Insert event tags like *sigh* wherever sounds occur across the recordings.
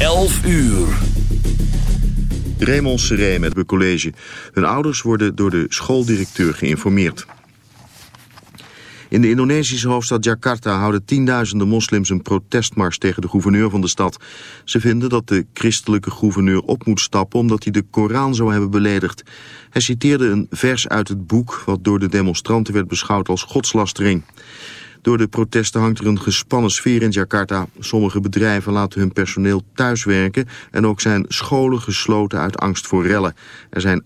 11 uur. Raymond Seré met het college. Hun ouders worden door de schooldirecteur geïnformeerd. In de Indonesische hoofdstad Jakarta houden tienduizenden moslims een protestmars tegen de gouverneur van de stad. Ze vinden dat de christelijke gouverneur op moet stappen omdat hij de Koran zou hebben beledigd. Hij citeerde een vers uit het boek wat door de demonstranten werd beschouwd als godslastering. Door de protesten hangt er een gespannen sfeer in Jakarta. Sommige bedrijven laten hun personeel thuiswerken en ook zijn scholen gesloten uit angst voor rellen. Er zijn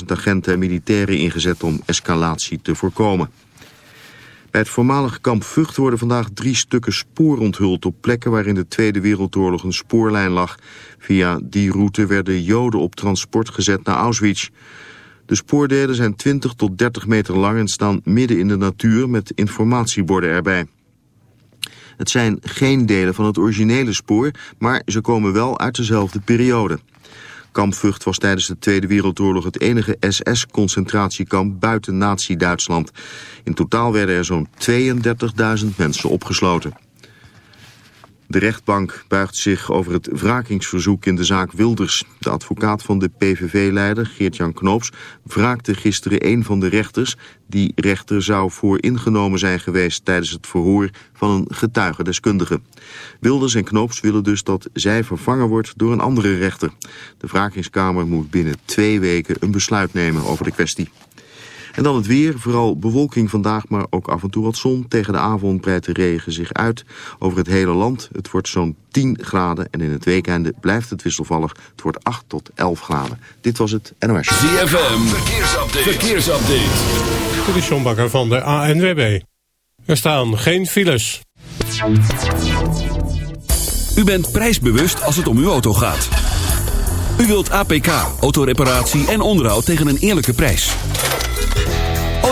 18.000 agenten en militairen ingezet om escalatie te voorkomen. Bij het voormalige kamp Vught worden vandaag drie stukken spoor onthuld op plekken waar in de Tweede Wereldoorlog een spoorlijn lag. Via die route werden Joden op transport gezet naar Auschwitz. De spoordelen zijn 20 tot 30 meter lang en staan midden in de natuur met informatieborden erbij. Het zijn geen delen van het originele spoor, maar ze komen wel uit dezelfde periode. Kamp Vught was tijdens de Tweede Wereldoorlog het enige SS-concentratiekamp buiten Nazi-Duitsland. In totaal werden er zo'n 32.000 mensen opgesloten. De rechtbank buigt zich over het wrakingsverzoek in de zaak Wilders. De advocaat van de PVV-leider, Geert-Jan Knoops, wraakte gisteren een van de rechters. Die rechter zou vooringenomen zijn geweest tijdens het verhoor van een getuigendeskundige. Wilders en Knoops willen dus dat zij vervangen wordt door een andere rechter. De wrakingskamer moet binnen twee weken een besluit nemen over de kwestie. En dan het weer, vooral bewolking vandaag, maar ook af en toe wat zon. Tegen de avond breidt de regen zich uit over het hele land. Het wordt zo'n 10 graden en in het weekende blijft het wisselvallig. Het wordt 8 tot 11 graden. Dit was het NOS. ZFM, verkeersupdate. verkeersupdate. Dit is John Bakker van de ANWB. Er staan geen files. U bent prijsbewust als het om uw auto gaat. U wilt APK, autoreparatie en onderhoud tegen een eerlijke prijs.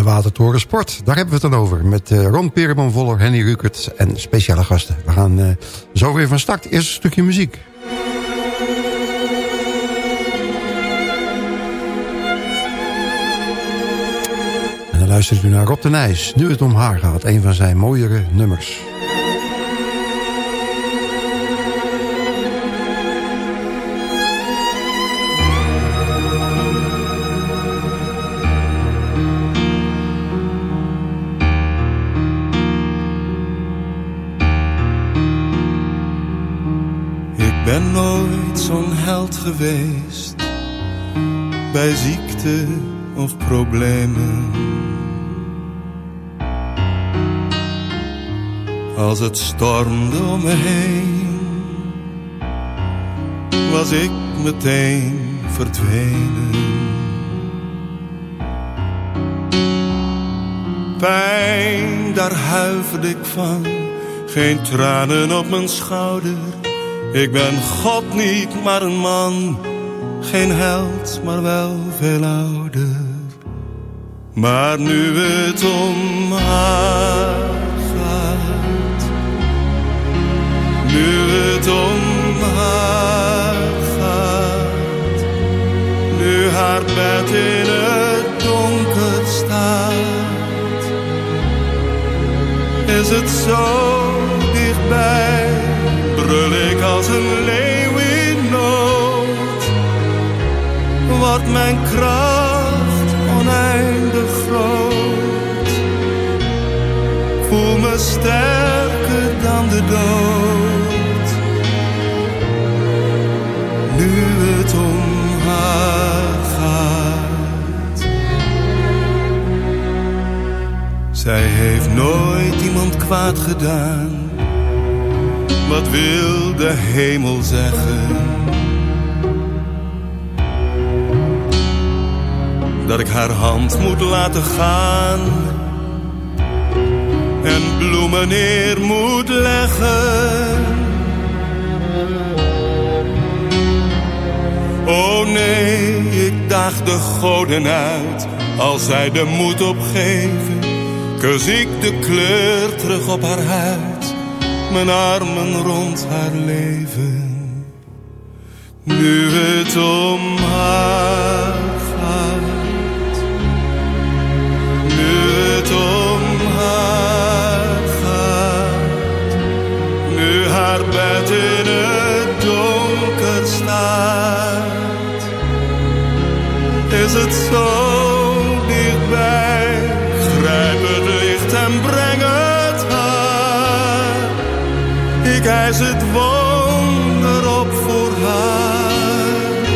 De Watertoren Sport, daar hebben we het dan over. Met eh, Ron Pereman Voller, Henny Rukert en speciale gasten. We gaan eh, zo weer van start. Eerst een stukje muziek. En dan luistert u naar Rob de Nijs. Nu het om haar gaat, een van zijn mooiere nummers. Ben nooit zo'n held geweest bij ziekte of problemen. Als het stormde om me heen, was ik meteen verdwenen. Pijn, daar huiverde ik van, geen tranen op mijn schouder. Ik ben God niet, maar een man. Geen held, maar wel veel ouder. Maar nu het om haar gaat. Nu het om haar gaat. Nu haar bed in het donker staat. Is het zo? Brul ik als een leeuw in nood. Wordt mijn kracht oneindig groot. Voel me sterk sterker dan de dood. Nu het om haar gaat. Zij heeft nooit iemand kwaad gedaan. Wat wil de hemel zeggen? Dat ik haar hand moet laten gaan en bloemen neer moet leggen. Oh nee, ik daag de goden uit als zij de moed opgeven. Kus ik de kleur terug op haar huid, mijn armen rond haar leven. Nu het om haar gaat, nu het om haar gaat, nu haar bed in het donker staat, is het zo Eis het wonder op voor haar.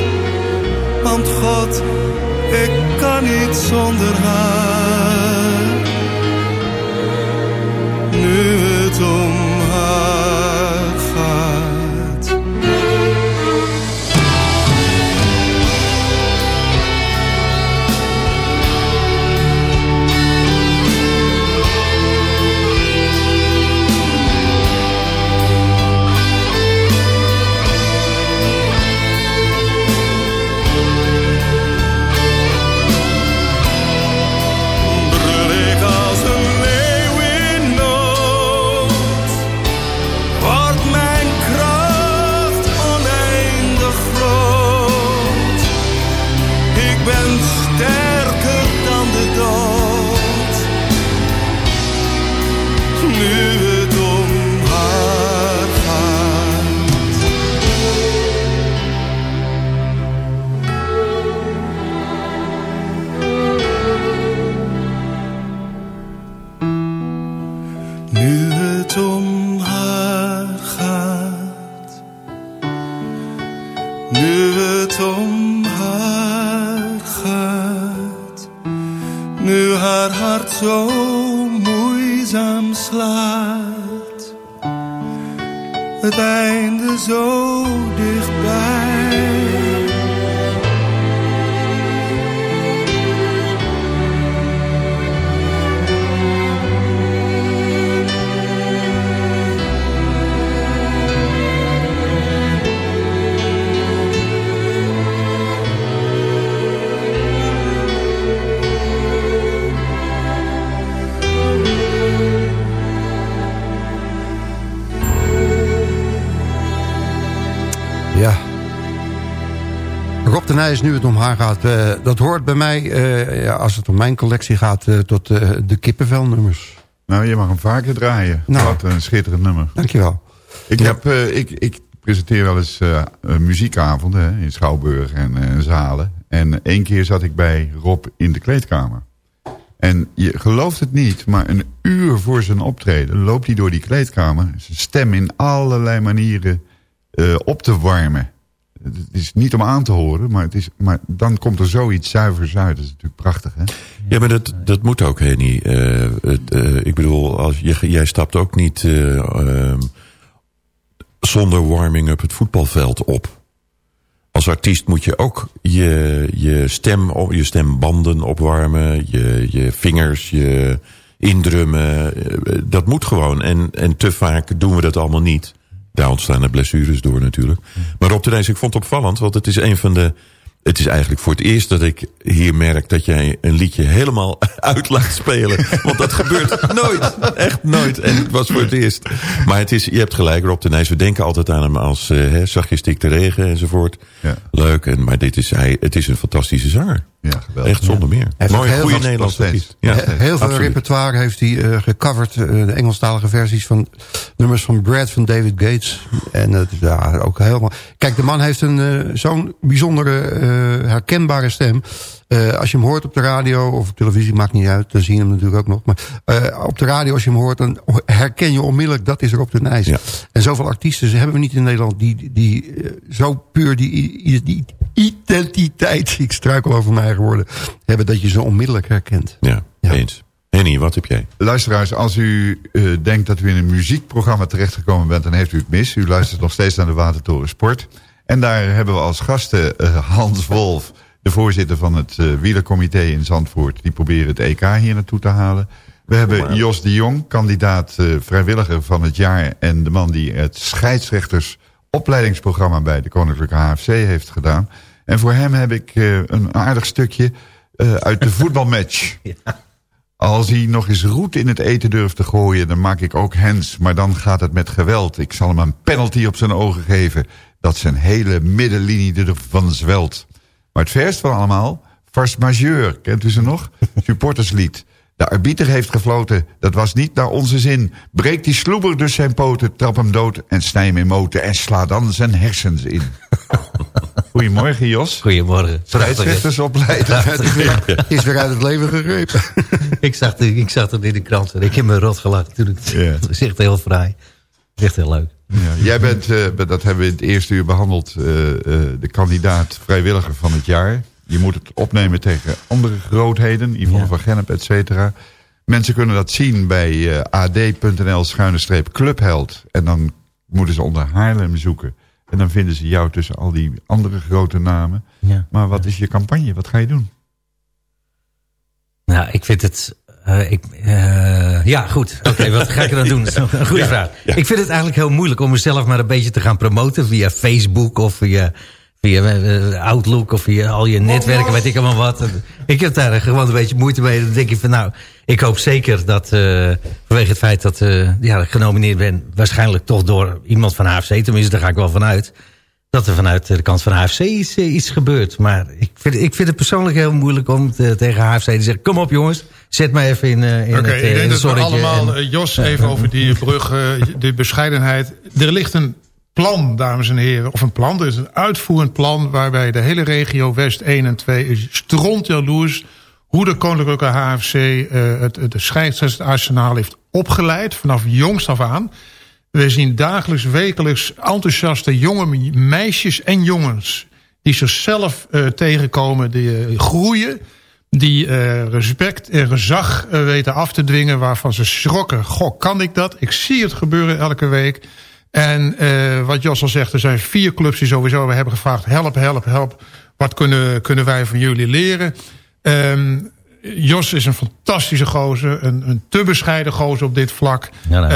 Want God, ik kan niet zonder haar. Nu het om het om haar gaat. Nu het om haar gaat. Nu haar hart zo moeizaam slaat. Het einde zo Nijs, nu het om haar gaat. eh, dat hoort bij mij, eh, ja, als het om mijn collectie gaat, eh, tot de kippenvelnummers. Nou, je mag hem vaker draaien. Nou. Wat een schitterend nummer. Dankjewel. Ik, heb, eh, ik, ik presenteer wel eens muziekavonden hè, in Schouwburg en zalen. En één keer zat ik bij Rob in de kleedkamer. En je gelooft het niet, maar een uur voor zijn optreden loopt hij door die kleedkamer. Zijn stem in allerlei manieren op te warmen. Het is niet om aan te horen, maar, het is, maar dan komt er zoiets zuivers uit. Dat is natuurlijk prachtig, hè? Ja, maar dat, dat moet ook, Henny. Eh, eh, ik bedoel, als jij stapt ook niet eh, ehm, zonder warming-up het voetbalveld op. Als artiest moet je ook je, je, stem, je stembanden opwarmen, je, je vingers, je indrummen. Dat moet gewoon. En, en te vaak doen we dat allemaal niet. Daar ontstaan de blessures door natuurlijk. Maar Rob de Nijs, ik vond het opvallend, want het is een van de... Het is eigenlijk voor het eerst dat ik hier merk dat jij een liedje helemaal *laughs* uit laat spelen. Want dat gebeurt *laughs* nooit. Echt nooit. En het was voor het eerst. Maar het is, je hebt gelijk Rob de Nijs. We denken altijd aan hem als eh hè, zachtjes stik de regen enzovoort. Ja. Leuk. En, maar dit is, hij, het is een fantastische zanger. Ja, geweldig. Echt zonder meer. Mooi, heel goede Nederlandse. Ja, He- Heel veel absoluut. repertoire heeft hij eh, gecoverd. eh, de Engelstalige versies van nummers van Brad van David Gates. En het is ja, ook helemaal... Kijk, de man heeft een zo'n bijzondere herkenbare stem. Eh, als je hem hoort op de radio of op televisie, maakt niet uit. Dan zie je hem natuurlijk ook nog. Maar eh, op de radio, als je hem hoort, dan herken je onmiddellijk... dat is er op de Nijs. Ja. En zoveel artiesten hebben we niet in Nederland... die, die eh, zo puur die, die, die identiteit, *laughs* ik struikel over mijn eigen woorden... hebben dat je ze onmiddellijk herkent. Ja, Ja. eens. Henny, wat heb jij? Luisteraars, als u eh, denkt dat u in een muziekprogramma terechtgekomen bent... dan heeft u het mis. U luistert nog steeds naar de Watertoren Sport. En daar hebben we als gasten eh, Hans Wolf... de voorzitter van het eh wielercomité in Zandvoort... die proberen het EK hier naartoe te halen. We hebben Jos de Jong, kandidaat eh, vrijwilliger van het jaar... en de man die het scheidsrechtersopleidingsprogramma... bij de Koninklijke HFC heeft gedaan. En voor hem heb ik een aardig stukje uit de *laughs* voetbalmatch... Als hij nog eens roet in het eten durft te gooien, dan maak ik ook hens. Maar dan gaat het met geweld. Ik zal hem een penalty op zijn ogen geven. Dat zijn hele middenlinie ervan zwelt. Maar het verst van allemaal, Farce Majeur. Kent u ze nog? *laughs* Supporterslied. De arbiter heeft gefloten. Dat was niet naar onze zin. Breek die sloeber dus zijn poten, trap hem dood en snij hem in moten. En sla dan zijn hersens in. *laughs* Goedemorgen, Jos. Goedemorgen. Scheidsrechtersopleider. Is weer, het is weer uit het leven gegrepen. *laughs* ik, zag het, ik zag het in de krant en ik heb me rot gelachen toen ik het Ja. het is echt heel fraai. Het is echt heel leuk. Ja, jij bent, eh, dat hebben we in het eerste uur behandeld, eh, eh, de kandidaat vrijwilliger van het jaar. Je moet het opnemen tegen andere grootheden, Yvonne Ja. van Gennep, et cetera. Mensen kunnen dat zien bij eh, ad.nl schuine streep clubheld. En dan moeten ze onder Haarlem zoeken. En dan vinden ze jou tussen al die andere grote namen. Ja. Maar wat is je campagne? Wat ga je doen? Nou, ik vind het... eh, ik, eh, ja, goed. Oké, *laughs* wat ga ik er dan doen? Dat is een goede vraag. Ik vind het eigenlijk heel moeilijk om mezelf maar een beetje te gaan promoten... via Facebook of via, via eh, Outlook of via al je netwerken, weet ik allemaal wat. Ik heb daar gewoon een beetje moeite mee. Dan denk ik van nou, ik hoop zeker dat vanwege het feit dat ja, ik genomineerd ben... waarschijnlijk toch door iemand van AFC, tenminste daar ga ik wel vanuit... dat er vanuit de kant van HFC iets, iets gebeurt. Maar ik vind, ik vind het persoonlijk heel moeilijk om te- tegen HFC te zeggen... kom op jongens, zet mij even in, eh, in Oké, het, eh, ik in denk dat we allemaal, en- eh, Jos, even over die brug, eh, de bescheidenheid. Er ligt een plan, dames en heren, of een plan, er is een uitvoerend plan... waarbij de hele regio West 1 en 2 is strontjaloers... hoe de Koninklijke HFC eh, het, het scheidsrechtsarsenaal heeft opgeleid... vanaf jongs af aan. We zien dagelijks, wekelijks enthousiaste jonge meisjes en jongens... die zichzelf eh, tegenkomen, die eh, groeien... die eh, respect en gezag eh, weten af te dwingen... waarvan ze schrokken. Goh, kan ik dat? Ik zie het gebeuren elke week. En eh, wat Jos al zegt, er zijn vier clubs die sowieso hebben gevraagd... help, help, help, wat kunnen, kunnen wij van jullie leren? Ehm, Jos is een fantastische gozer, een, een te bescheiden gozer op dit vlak. Ja, nou.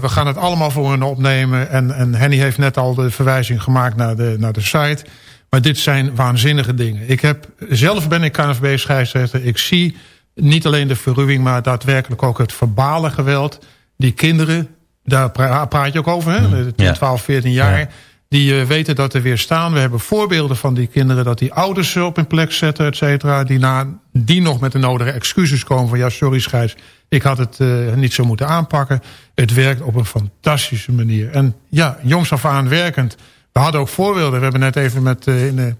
We gaan het allemaal voor hen opnemen. En, en Henny heeft net al de verwijzing gemaakt naar de, naar de site. Maar dit zijn waanzinnige dingen. Ik heb, zelf ben ik KNVB scheidsrechter. Ik zie niet alleen de verruwing, maar daadwerkelijk ook het verbale geweld. Die kinderen, daar pra- praat je ook over, hè? De 10, Ja. 12, 14 jaar. Ja. Die eh, weten dat er weer staan. We hebben voorbeelden van die kinderen dat die ouders op hun plek zetten, et cetera. Die, na, die nog met de nodige excuses komen van ja, sorry scheids. Ik had het eh, niet zo moeten aanpakken. Het werkt op een fantastische manier. En ja, jongs af aan werkend. We hadden ook voorbeelden. We hebben net even met eh, in de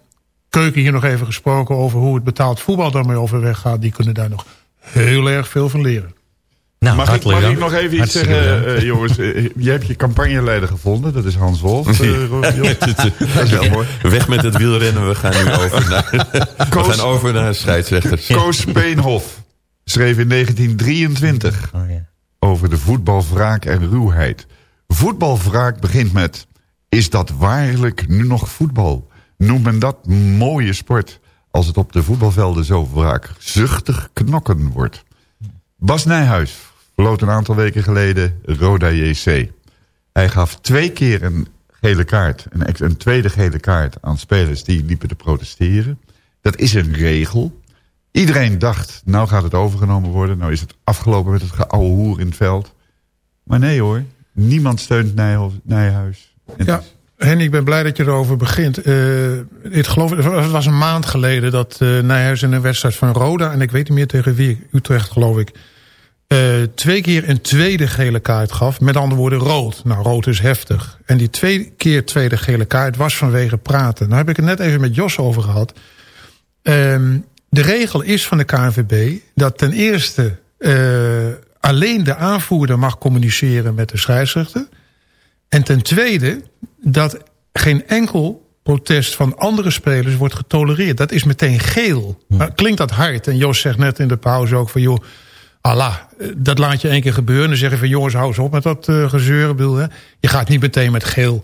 keuken hier nog even gesproken over hoe het betaald voetbal daarmee overweg gaat. Die kunnen daar nog heel erg veel van leren. nou, Mag, ik, mag ik nog even iets zeggen, eh, jongens? Eh, jij hebt je campagneleider gevonden, dat is Hans Wolf. *laughs* eh, dat is wel mooi. Weg met het wielrennen, we gaan nu over naar, we Koos- gaan over naar scheidsrechters. *laughs* Koos Peenhof schreef in 1923 Oh, ja. over de voetbalwraak en ruwheid. Voetbalwraak begint met... Is dat waarlijk nu nog voetbal? Noemt men dat mooie sport... als het op de voetbalvelden zo wraakzuchtig knokken wordt? Bas Nijhuis verloot een aantal weken geleden Roda JC. Hij gaf twee keer een gele kaart, een, een tweede gele kaart... aan spelers die liepen te protesteren. Dat is een regel. Iedereen dacht, nou gaat het overgenomen worden. Nou is het afgelopen met het geouwe hoer in het veld. Maar nee hoor, niemand steunt Nijhuis. Ja, Henny, ik ben blij dat je erover begint. Eh, ik geloof, het was een maand geleden dat eh Nijhuis in een wedstrijd van Roda... en ik weet niet meer tegen wie, Utrecht geloof ik... eh, twee keer een tweede gele kaart gaf. Met andere woorden rood. Nou, rood is heftig. En die twee keer tweede gele kaart was vanwege praten. Nou heb ik het net even met Jos over gehad. Ehm, de regel is van de KNVB dat ten eerste eh, alleen de aanvoerder mag communiceren met de scheidsrechter. En ten tweede dat geen enkel protest van andere spelers wordt getolereerd. Dat is meteen geel. Maar klinkt dat hard? En Jos zegt net in de pauze ook van... joh, Allah, eh, dat laat je één keer gebeuren. Dan zeg je van jongens, hou eens op met dat uh, gezeur. Ik bedoel, hè. Je gaat niet meteen met geel.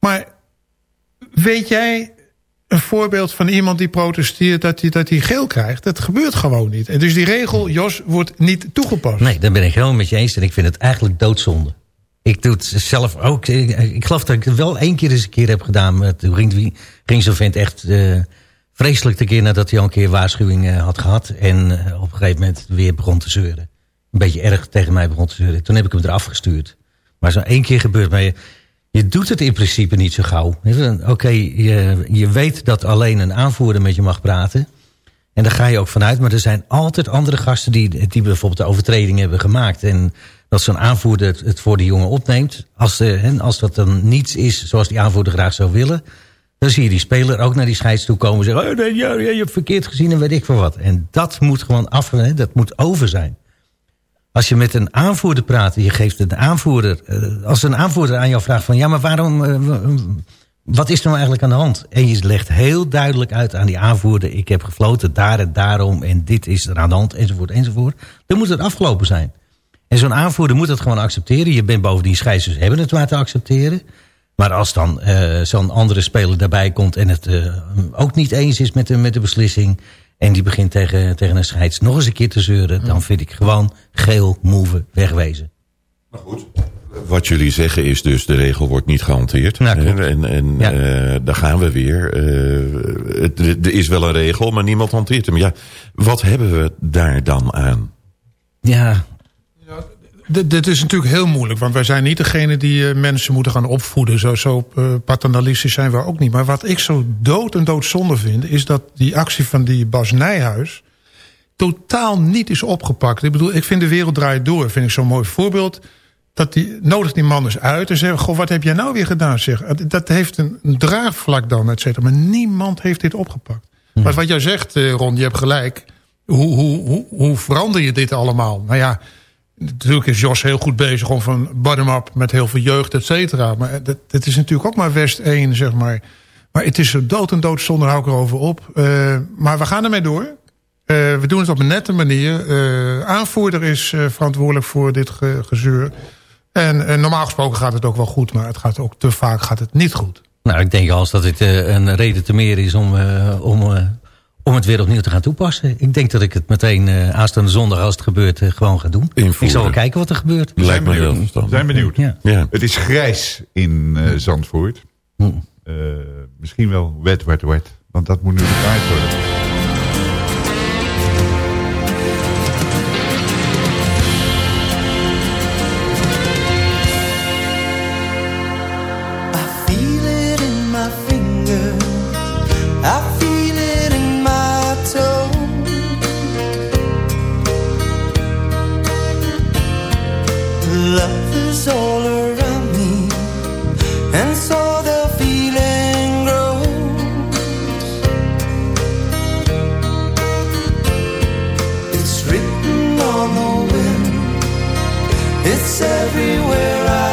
Maar weet jij een voorbeeld van iemand die protesteert dat hij, dat geel krijgt? Dat gebeurt gewoon niet. En dus die regel, Jos, wordt niet toegepast. Nee, daar ben ik helemaal met je eens. En ik vind het eigenlijk doodzonde. Ik doe het zelf ook. Ik, geloof dat ik het wel één keer eens een keer heb gedaan. maar Toen ging, ging zo'n vent echt uh, vreselijk de keer nadat hij al een keer waarschuwing uh, had gehad. En uh, op een gegeven moment weer begon te zeuren. Een beetje erg tegen mij begon te zeuren. Toen heb ik hem eraf gestuurd. Maar zo één keer gebeurt. Maar je, doet het in principe niet zo gauw. Oké, je, je weet dat alleen een aanvoerder met je mag praten. En daar ga je ook vanuit. Maar er zijn altijd andere gasten die, die bijvoorbeeld de overtreding hebben gemaakt. En dat zo'n aanvoerder het voor de jongen opneemt. Als, de, als dat dan niets is zoals die aanvoerder graag zou willen... dan zie je die speler ook naar die scheids toe komen... en zeggen, oh, nee, je hebt verkeerd gezien en weet ik voor wat. En dat moet gewoon af, dat moet over zijn. Als je met een aanvoerder praat, je geeft een aanvoerder... als een aanvoerder aan jou vraagt van... ja, maar waarom... wat is er nou eigenlijk aan de hand? En je legt heel duidelijk uit aan die aanvoerder... ik heb gefloten daar en daarom en dit is er aan de hand, enzovoort, enzovoort. Dan moet het afgelopen zijn. En zo'n aanvoerder moet het gewoon accepteren. Je bent bovendien scheidsers hebben het maar te accepteren. Maar als dan uh, zo'n andere speler daarbij komt... en het uh, ook niet eens is met de, met de beslissing... en die begint tegen, tegen een scheids nog eens een keer te zeuren... dan vind ik gewoon geel, move, wegwezen. Maar goed, wat jullie zeggen is dus... de regel wordt niet gehanteerd. Ja, en en ja. uh, daar gaan we weer. er is wel een regel, maar niemand hanteert hem. Ja, wat hebben we daar dan aan? Ja, dit is natuurlijk heel moeilijk, want wij zijn niet degene die uh, mensen moeten gaan opvoeden. Zo, zo uh, paternalistisch zijn we ook niet. Maar wat ik zo dood en doodzonde vind, is dat die actie van die Bas Nijhuis totaal niet is opgepakt. Ik bedoel, ik vind de wereld draait door, vind ik zo'n mooi voorbeeld. Dat die, nodig die man eens uit en zegt, goh, wat heb jij nou weer gedaan? Zeg, dat heeft een, een draagvlak dan, et cetera. Maar niemand heeft dit opgepakt. Hm. Maar wat jij zegt, Ron, je hebt gelijk. Hoe, hoe, hoe, hoe verander je dit allemaal? Nou ja, Natuurlijk is Jos heel goed bezig om van bottom-up met heel veel jeugd, et cetera. Maar dat, is natuurlijk ook maar West 1, zeg maar. Maar het is dood en dood zonder hou ik erover op. Uh, maar we gaan ermee door. Uh, we doen het op een nette manier. Uh, aanvoerder is verantwoordelijk voor dit ge gezeur. En normaal gesproken gaat het ook wel goed. Maar het gaat ook te vaak gaat het niet goed. Nou, ik denk als dat dit een reden te meer is om, om om het weer opnieuw te gaan toepassen. Ik denk dat ik het meteen uh, aanstaande zondag als het gebeurt uh, gewoon ga doen. Invoeren. Ik zal wel kijken wat er gebeurt. Lijkt me heel verstandig. zijn benieuwd. Ja. Ja. Het is grijs in uh, Zandvoort. Hm. misschien wel wet, wet, wet. Want dat moet nu bekijkt worden. It's everywhere I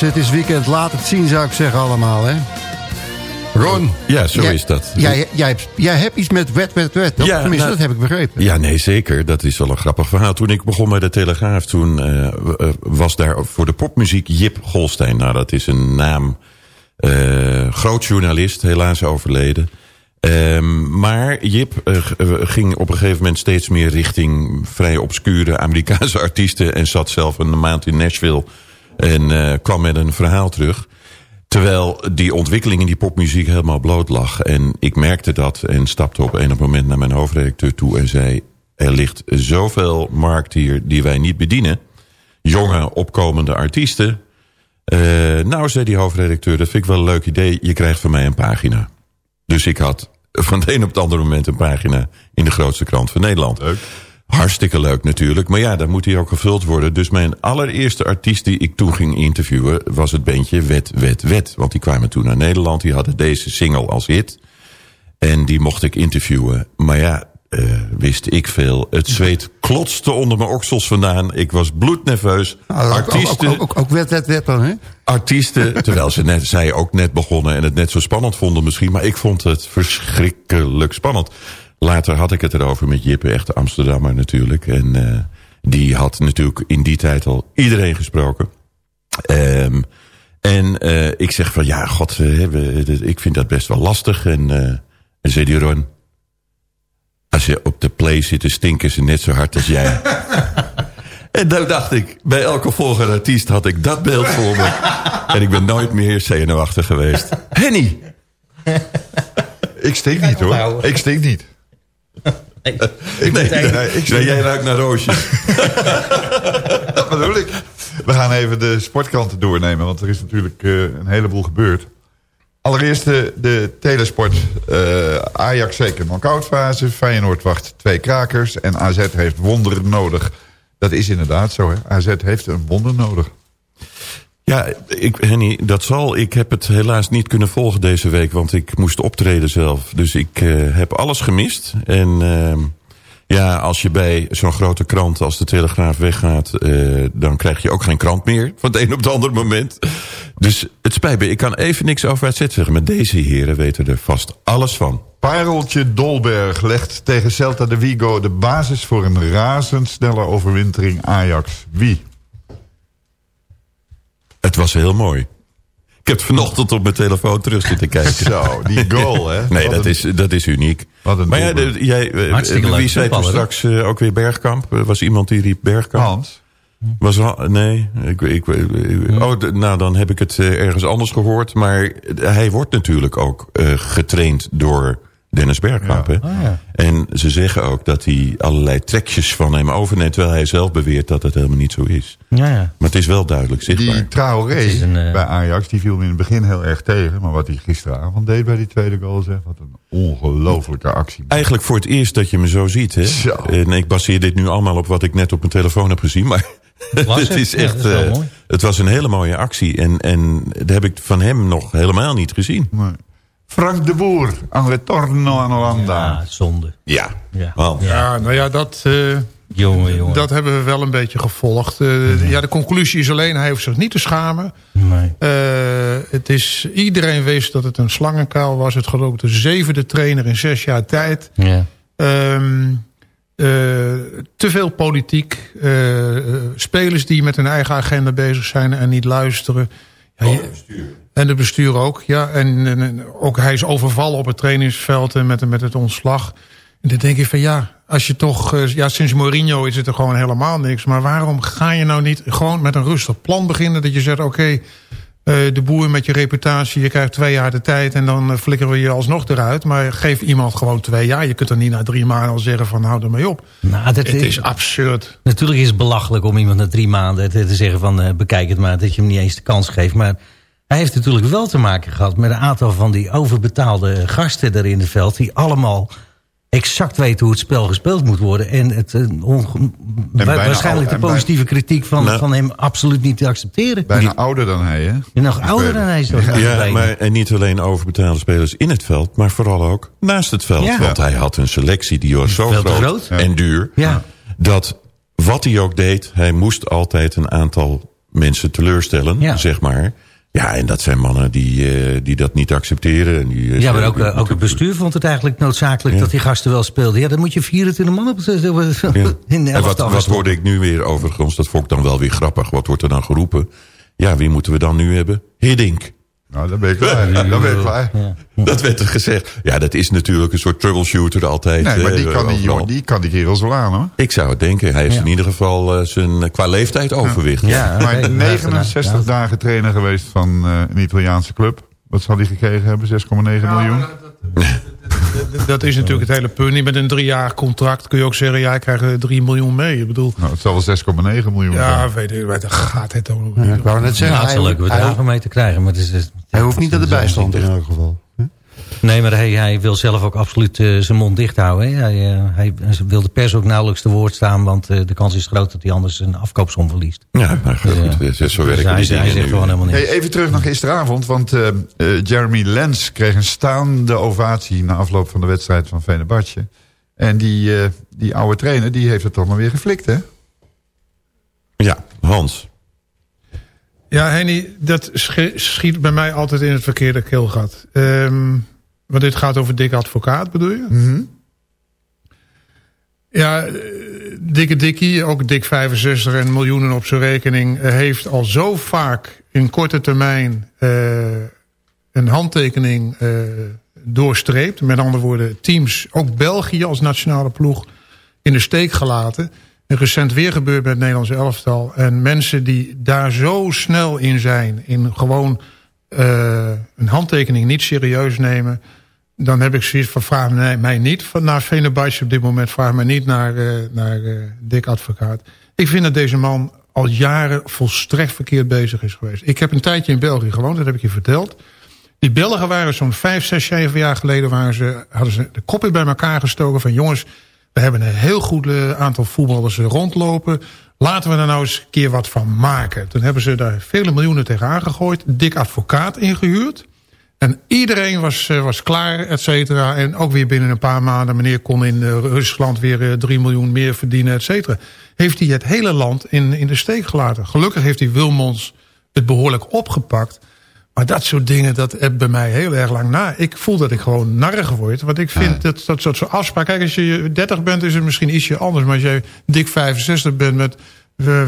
Mensen, het is weekend. Laat het zien zou ik zeggen allemaal, hè? Ron. Ja, zo jij- is dat. Jij, jij, hebt, jij hebt iets met wet, wet, wet. Ja, Tenminste, nou- dat heb ik begrepen. Ja, nee, zeker. Dat is wel een grappig verhaal. Toen ik begon bij de Telegraaf, toen eh, eh, was daar voor de popmuziek Jip Golstein. Nou, dat is een naam. eh, groot journalist, helaas overleden. Ehm, maar Jip ging op een gegeven moment steeds meer richting vrij obscure Amerikaanse *laughs* artiesten. En zat zelf een maand in Nashville en eh, kwam met een verhaal terug. Terwijl die ontwikkeling in die popmuziek helemaal bloot lag. En ik merkte dat en stapte op een moment naar mijn hoofdredacteur toe en zei... er ligt zoveel markt hier die wij niet bedienen. Jonge, opkomende artiesten. Eh, nou, zei die hoofdredacteur, dat vind ik wel een leuk idee. Je krijgt van mij een pagina. Dus ik had van het een op het andere moment een pagina... in de grootste krant van Nederland. Hartstikke leuk natuurlijk. Maar ja, dan moet hij ook gevuld worden. Dus mijn allereerste artiest die ik toen ging interviewen... was het bandje Wet, Wet, Wet. Want die kwamen toen naar Nederland. Die hadden deze single als hit. En die mocht ik interviewen. Maar ja, eh, wist ik veel. Het zweet klotste onder mijn oksels vandaan. Ik was bloednerveus. Nou, ook, Artiesten, ook, ook, ook wet, wet, wet dan, hè? artiesten, *laughs* terwijl ze net, zij ook net begonnen en het net zo spannend vonden misschien. Maar ik vond het verschrikkelijk spannend. Later had ik het erover met Jippe, echte Amsterdammer natuurlijk. En eh, die had natuurlijk in die tijd al iedereen gesproken. Ehm, en eh, ik zeg van ja, god, eh, we- ik vind dat best wel lastig. En, eh, en zei die Ron, als je op de play zit, dan stinken ze net zo hard als jij. *laughs* En dan dacht ik, bij elke volgende artiest had ik dat beeld voor me. En ik ben nooit meer zenuwachtig geweest. *laughs* Henny! Ik stink niet hoor. Ik stink niet. Nee. Ik, Nee, nee, nee, ik nee, jij ruikt naar roosjes. *laughs* Dat bedoel ik. We gaan even de sportkanten doornemen, want er is natuurlijk eh, een heleboel gebeurd. Allereerst de, de telesport. Eh, Ajax zeker knock-out fase. Feyenoord wacht twee krakers. En AZ heeft wonderen nodig. Dat is inderdaad zo. Hè? AZ heeft een wonder nodig. Ja, ik, Henny, dat zal. Ik heb het helaas niet kunnen volgen deze week, want ik moest optreden zelf. Dus ik eh, heb alles gemist. En ehm, ja, als je bij zo'n grote krant als de Telegraaf weggaat... eh, dan krijg je ook geen krant meer *laughs* van het een op het andere moment. Dus het spijt me, ik kan even niks over AZ zeggen. Maar deze heren weten er vast alles van. Pareltje Dolberg legt tegen Celta de Vigo de basis voor een razendsnelle overwintering Ajax. Wie? Het was heel mooi. Ik heb vanochtend op mijn telefoon terug zitten kijken. Zo, die goal hè. *laughs* Nee, Wat dat een- is, dat is uniek. Wat een maar ja, de- jij, eh, Hartstikke wie leuk zei toen straks eh, ook weer Bergkamp? Er was iemand die riep Bergkamp. Hans. Was er, nee, ik, ik, ik- oh, nou dan heb ik het eh, ergens anders gehoord. Maar hij wordt natuurlijk ook eh, getraind door Dennis Bergkamp. Ja. hè? Oh, ja. En ze zeggen ook dat hij allerlei trekjes van hem overneemt... terwijl hij zelf beweert dat het helemaal niet zo is. Ja, ja. Maar het is wel duidelijk zichtbaar. Die Traoré een, eh, bij Ajax, die viel me in het begin heel erg tegen. Maar wat hij gisteravond deed bij die tweede goal, zeg, wat een ongelofelijke actie. Eigenlijk voor het eerst dat je me zo ziet. Hè? Zo. En ik baseer dit nu allemaal op wat ik net op mijn telefoon heb gezien. Maar *laughs* *laughs* het het? is Ja, echt. is wel eh, mooi. het was een hele mooie actie. En, en dat heb ik van hem nog helemaal niet gezien. Nee. Frank de Boer, aan retorno aan Holanda. Ja, zonde. Ja. Ja. Ja. Ja, nou ja, dat, eh, Jongen, jongen. dat hebben we wel een beetje gevolgd. Eh, Ja, de conclusie is alleen, hij hoeft zich niet te schamen. Nee. Eh, het is, iedereen wist dat het een slangenkuil was. Het geloof ik de zevende trainer in zes jaar tijd. Ja. Ehm, eh, te veel politiek. eh, eh, spelers die met hun eigen agenda bezig zijn en niet luisteren. Ja, je- en het bestuur ook. Ja, en, ook hij is overvallen op het trainingsveld en met, met het ontslag. En dan denk ik van ja, als je toch... eh, Ja, sinds Mourinho is het er gewoon helemaal niks. Maar waarom ga je nou niet gewoon met een rustig plan beginnen? Dat je zegt, oké, eh, de boer met je reputatie, je krijgt twee jaar de tijd... en dan eh, flikkeren we je alsnog eruit. Maar geef iemand gewoon twee jaar. Je kunt er niet na drie maanden al zeggen van hou ermee op. Nou, dat Het is absurd. Natuurlijk is het belachelijk om iemand na drie maanden te, zeggen van bekijk het maar, dat je hem niet eens de kans geeft. Maar hij heeft natuurlijk wel te maken gehad met een aantal van die overbetaalde gasten er in het veld. Die allemaal exact weten hoe het spel gespeeld moet worden. En het eh, waarschijnlijk de en positieve kritiek van, Nou. van hem absoluut niet te accepteren. Bijna ouder dan hij, hè? Die nog ouder dan hij nog Ja, maar en niet alleen overbetaalde spelers in het veld, maar vooral ook naast het veld. Ja. Want hij had een selectie die was zo groot, groot. en duur, Ja. dat wat hij ook deed, hij moest altijd een aantal mensen teleurstellen, Ja. zeg maar. Ja, en dat zijn mannen die, eh, die dat niet accepteren. En die, eh, Ja, maar ook, eh, ook het bestuur vond het eigenlijk noodzakelijk Ja. dat die gasten wel speelden. Ja, dan moet je 24 man op Ja. in de En wat, wat hoorde ik nu weer overigens? Dat vond ik dan wel weer grappig. Wat wordt er dan geroepen? Ja, wie moeten we dan nu hebben? Hiddink. Nou, dan ben ik klaar. *laughs* Dan ben ik klaar. Dat werd er gezegd. Ja, dat is natuurlijk een soort troubleshooter altijd. Nee, maar die eh, kan die, jongen, die kan die kerels wel aan, hoor. Ik zou het denken. Hij heeft Ja. in ieder geval eh, zijn eh, qua leeftijd overwicht. Ja, Maar maar 69 ja. dagen trainer geweest van eh, een Italiaanse club. Wat zal hij gekregen hebben? 6,9 miljoen? Dat is natuurlijk het hele punt. Met een drie jaar contract kun je ook zeggen... ja, ik krijg er 3 miljoen mee. Ik bedoel, Nou, het zal wel 6,9 miljoen zijn. ja, weet ik, waar gaat het ook Ja, niet. ik wou net Ja, zeggen, het is een hij, bedragen mee te krijgen. Maar het is, het- hij hoeft niet naar de bijstand in elk geval. Nee, maar hij, hij wil zelf ook absoluut eh, zijn mond dicht houden. Hè. Hij, eh, hij wil de pers ook nauwelijks te woord staan... want eh, de kans is groot dat hij anders een afkoopsom verliest. Ja, maar goed, is- zo Dus werken hij, die hij dingen zegt gewoon helemaal niks. Hey, even terug naar gisteravond, want eh, eh, Jeremy Lens kreeg een staande ovatie na afloop van de wedstrijd van Venebatje. En die, eh, die oude trainer, die heeft het toch maar weer geflikt, hè? Ja, Hans. Ja, Henny, dat schi- schiet bij mij altijd in het verkeerde keelgat. Ehm want dit gaat over Dick Advocaat, bedoel je? Mhm. Ja, eh, Dikke Dikkie, ook Dik 65 en miljoenen op zijn rekening... eh, heeft al zo vaak in korte termijn eh, een handtekening eh, doorstreept. Met andere woorden, teams, ook België als nationale ploeg... in de steek gelaten. En recent weer gebeurd met het Nederlandse elftal. En mensen die daar zo snel in zijn... in gewoon eh, een handtekening niet serieus nemen... dan heb ik zoiets van, vraag mij, niet van, naar Venebadje op dit moment. Vraag mij niet naar, eh, naar eh, Dick Advocaat. Ik vind dat deze man al jaren volstrekt verkeerd bezig is geweest. Ik heb een tijdje in België gewoond, dat heb ik je verteld. Die Belgen waren zo'n vijf, zes, zeven jaar geleden... Waren ze, hadden ze de koppen bij elkaar gestoken van... jongens, we hebben een heel goed aantal voetballers rondlopen. Laten we er nou eens een keer wat van maken. Toen hebben ze daar vele miljoenen tegenaan gegooid. Dik advocaat ingehuurd. En iedereen was, eh, was klaar, et cetera. En ook weer binnen een paar maanden... meneer kon in eh, Rusland weer eh, 3 miljoen meer verdienen, et cetera. Heeft hij het hele land in, in de steek gelaten. Gelukkig heeft hij Wilmons het behoorlijk opgepakt... Maar dat soort dingen, dat heb bij mij heel erg lang na. Ik voel dat ik gewoon narrig word. Want ik vind dat, dat soort soort afspraken... Kijk, als je 30 bent is het misschien ietsje anders. Maar als je dik 65 bent met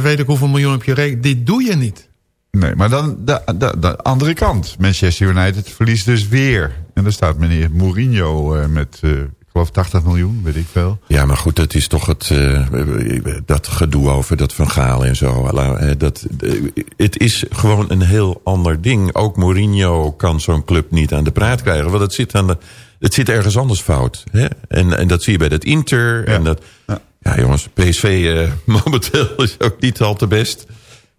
weet ik hoeveel miljoen op je rekening... dit doe je niet. Nee, maar dan de, de, de andere kant. Manchester United verliest dus weer. En daar staat meneer Mourinho eh, met, eh, geloof 80 miljoen, weet ik veel. Ja, maar goed, dat is toch het, eh, dat gedoe over dat Van Gaal en zo. Eh, Dat, eh, het is gewoon een heel ander ding. Ook Mourinho kan zo'n club niet aan de praat krijgen. Want het zit, aan de, het zit ergens anders fout. Hè? En, en dat zie je bij dat Inter. En dat, ja. jongens, PSV eh, *laughs* momenteel is ook niet al te best.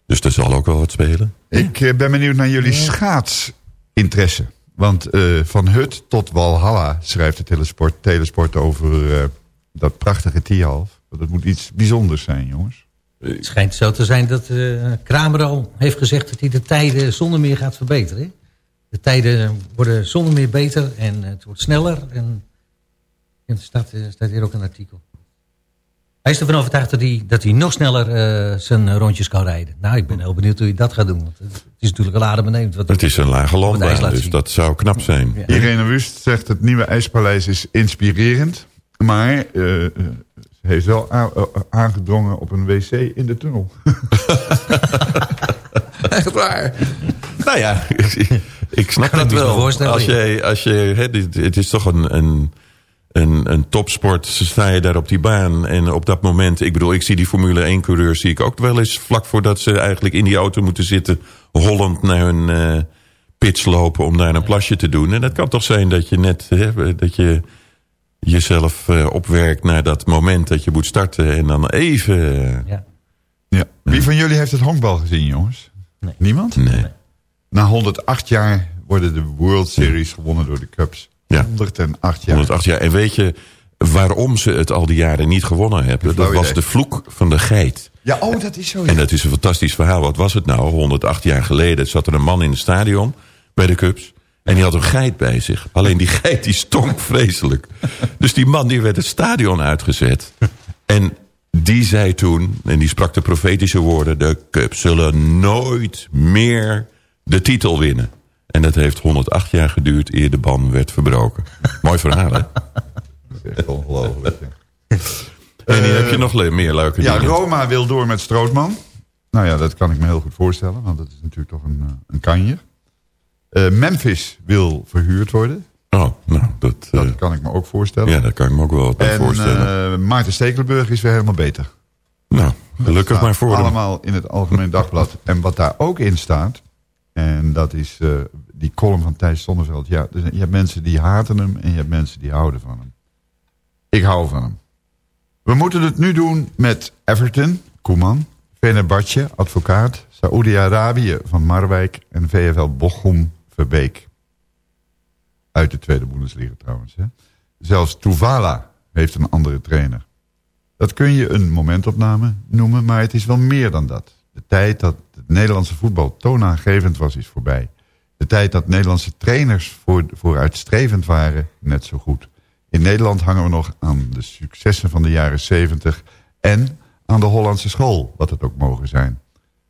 Dus er zal ook wel wat spelen. Ik ben benieuwd naar jullie schaatsinteresse. Want eh, van Hut tot Walhalla schrijft de Telesport, Telesport over eh, dat prachtige Tialf. Dat moet iets bijzonders zijn, jongens. Het schijnt zo te zijn dat eh, Kramer al heeft gezegd... dat hij de tijden zonder meer gaat verbeteren. De tijden worden zonder meer beter en het wordt sneller. En, en er staat, er staat hier ook een artikel. Hij is ervan overtuigd dat hij, dat hij nog sneller eh, zijn rondjes kan rijden. Nou, ik ben heel benieuwd hoe hij dat gaat doen. Want het is natuurlijk een adembenemend. Wat Het is een lage landbaan, dus zien. dat zou knap zijn. Ja. Irene Wust zegt het nieuwe IJspaleis is inspirerend. Maar eh, ze heeft wel aangedrongen op een wc in de tunnel. *laughs* Echt waar? Nou ja, ik, ik snap dat wel. voorstellen, Als je, als je, hè, dit- het is toch een, een, een, een topsport. Ze sta je daar op die baan. En op dat moment, ik bedoel, ik zie die Formule 1 coureurs... zie ik ook wel eens vlak voordat ze eigenlijk in die auto moeten zitten... hollend naar hun eh pits lopen om daar een plasje te doen. En dat kan toch zijn dat je net hè, dat je jezelf eh, opwerkt naar dat moment dat je moet starten... en dan even... eh, Ja. Ja. Wie van jullie heeft het honkbal gezien, jongens? Nee. Niemand? nee. Na 108 jaar worden de World Series gewonnen door de Cubs. Ja. 108 jaar. 108 jaar. En weet je waarom ze het al die jaren niet gewonnen hebben? Dat flauw was de vloek van de geit. Ja, oh, dat is zo. ja. En dat is een fantastisch verhaal. Wat was het nou? 108 jaar geleden zat er een man in het stadion bij de Cubs. En die had een geit bij zich. Alleen die geit die stonk vreselijk. Dus die man die werd het stadion uitgezet. En die zei toen, en die sprak de profetische woorden... de Cubs zullen nooit meer de titel winnen. En dat heeft 108 jaar geduurd eer de ban werd verbroken. *laughs* Mooi verhaal, hè? Dat is echt ongelooflijk. ja. En hier heb je nog meer leuke Ja, dingen. Roma wil door met Strootman. Nou ja, dat kan ik me heel goed voorstellen. Want dat is natuurlijk toch een, eh, een kanje. Eh, Memphis wil verhuurd worden. Oh, nou, dat, eh, Dat kan ik me ook voorstellen. ja, daar kan ik me ook wel wat bij en voorstellen. eh, Maarten Stekelenburg is weer helemaal beter. nou, gelukkig maar voor hem. Allemaal in het Algemeen Dagblad. En wat daar ook in staat... en dat is eh, die column van Thijs Zonneveld. Ja, dus je hebt mensen die haten hem... en je hebt mensen die houden van hem. Ik hou van hem. We moeten het nu doen met Everton, Koeman... Fenerbahce, advocaat... Saoedi-Arabië van Marwijk... en VFL Bochum, Verbeek. Uit de tweede Bundesliga trouwens. Hè. Zelfs Tuvala heeft een andere trainer. Dat kun je een momentopname noemen, maar het is wel meer dan dat. De tijd dat Nederlandse voetbal toonaangevend was, is voorbij. De tijd dat Nederlandse trainers voor, vooruitstrevend waren, net zo goed. In Nederland hangen we nog aan de successen van de jaren 70 en aan de Hollandse school, wat het ook mogen zijn.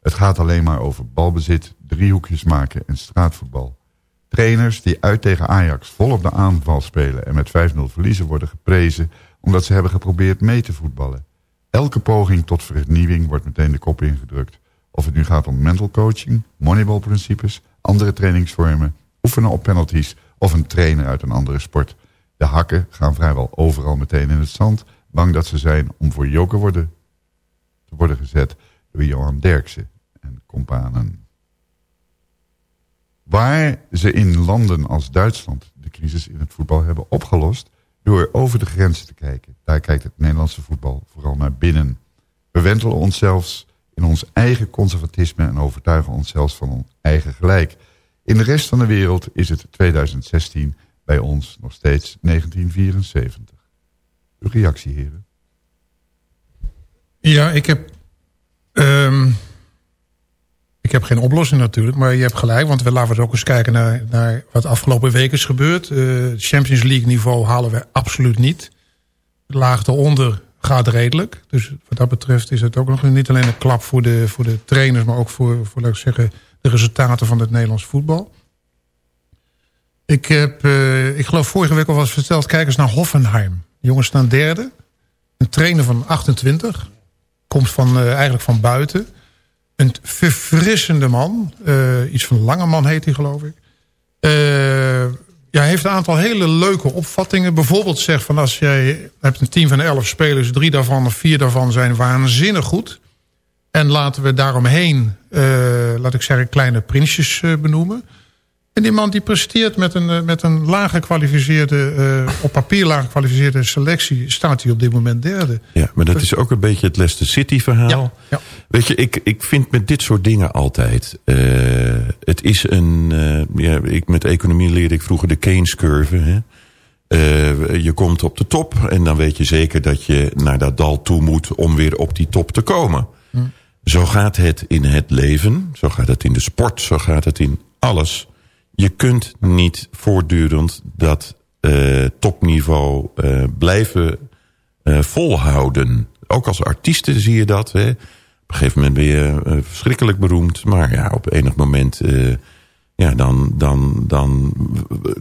Het gaat alleen maar over balbezit, driehoekjes maken en straatvoetbal. Trainers die uit tegen Ajax vol op de aanval spelen en met 5-0 verliezen worden geprezen omdat ze hebben geprobeerd mee te voetballen. Elke poging tot vernieuwing wordt meteen de kop ingedrukt. Of het nu gaat om mental coaching, moneyballprincipes, andere trainingsvormen, oefenen op penalties of een trainer uit een andere sport. De hakken gaan vrijwel overal meteen in het zand, bang dat ze zijn om voor joker worden, te worden gezet door Johan Derksen en companen. Waar ze in landen als Duitsland de crisis in het voetbal hebben opgelost... door over de grenzen te kijken. Daar kijkt het Nederlandse voetbal vooral naar binnen. We wentelen ons zelfs in ons eigen conservatisme... en overtuigen ons zelfs van ons eigen gelijk. In de rest van de wereld is het 2016, bij ons nog steeds 1974. Uw reactie, heren? Ja, ik heb... ehm, ik heb geen oplossing natuurlijk, maar je hebt gelijk. Want we laten we ook eens kijken naar, naar wat afgelopen week is gebeurd. Eh, Champions League niveau halen we absoluut niet. De laag eronder gaat redelijk. Dus wat dat betreft is het ook nog niet alleen een klap voor de, voor de trainers... maar ook voor, voor laat zeggen, de resultaten van het Nederlands voetbal. Ik heb, eh, ik geloof vorige week al was verteld... kijk eens naar Hoffenheim. Jongens staan derde. Een trainer van 28. Komt van, eh, eigenlijk van buiten. Een verfrissende man. Eh, iets van Langeman heet hij geloof ik. Ja, hij heeft een aantal hele leuke opvattingen. Bijvoorbeeld zegt van als jij hebt een team van elf spelers... drie daarvan of vier daarvan zijn waanzinnig goed. En laten we daaromheen, eh, laat ik zeggen, kleine prinsjes eh, benoemen. En die man die presteert met een, eh, met een laag gekwalificeerde... eh, op papier laag gekwalificeerde selectie... staat hij op dit moment derde. Ja, maar dat is ook een beetje het Leicester City verhaal. Ja, ja. Weet je, ik, ik vind met dit soort dingen altijd... eh, het is een... ja, ik, met economie leerde ik vroeger de Keynes curve. Hè? Je komt op de top en dan weet je zeker dat je naar dat dal toe moet... om weer op die top te komen. Zo gaat het in het leven, zo gaat het in de sport, zo gaat het in alles. Je kunt niet voortdurend dat eh, topniveau eh, blijven eh, volhouden. Ook als artiesten zie je dat. Hè? Op een gegeven moment ben je verschrikkelijk beroemd. Maar ja, op enig moment... ja, dan, dan, dan...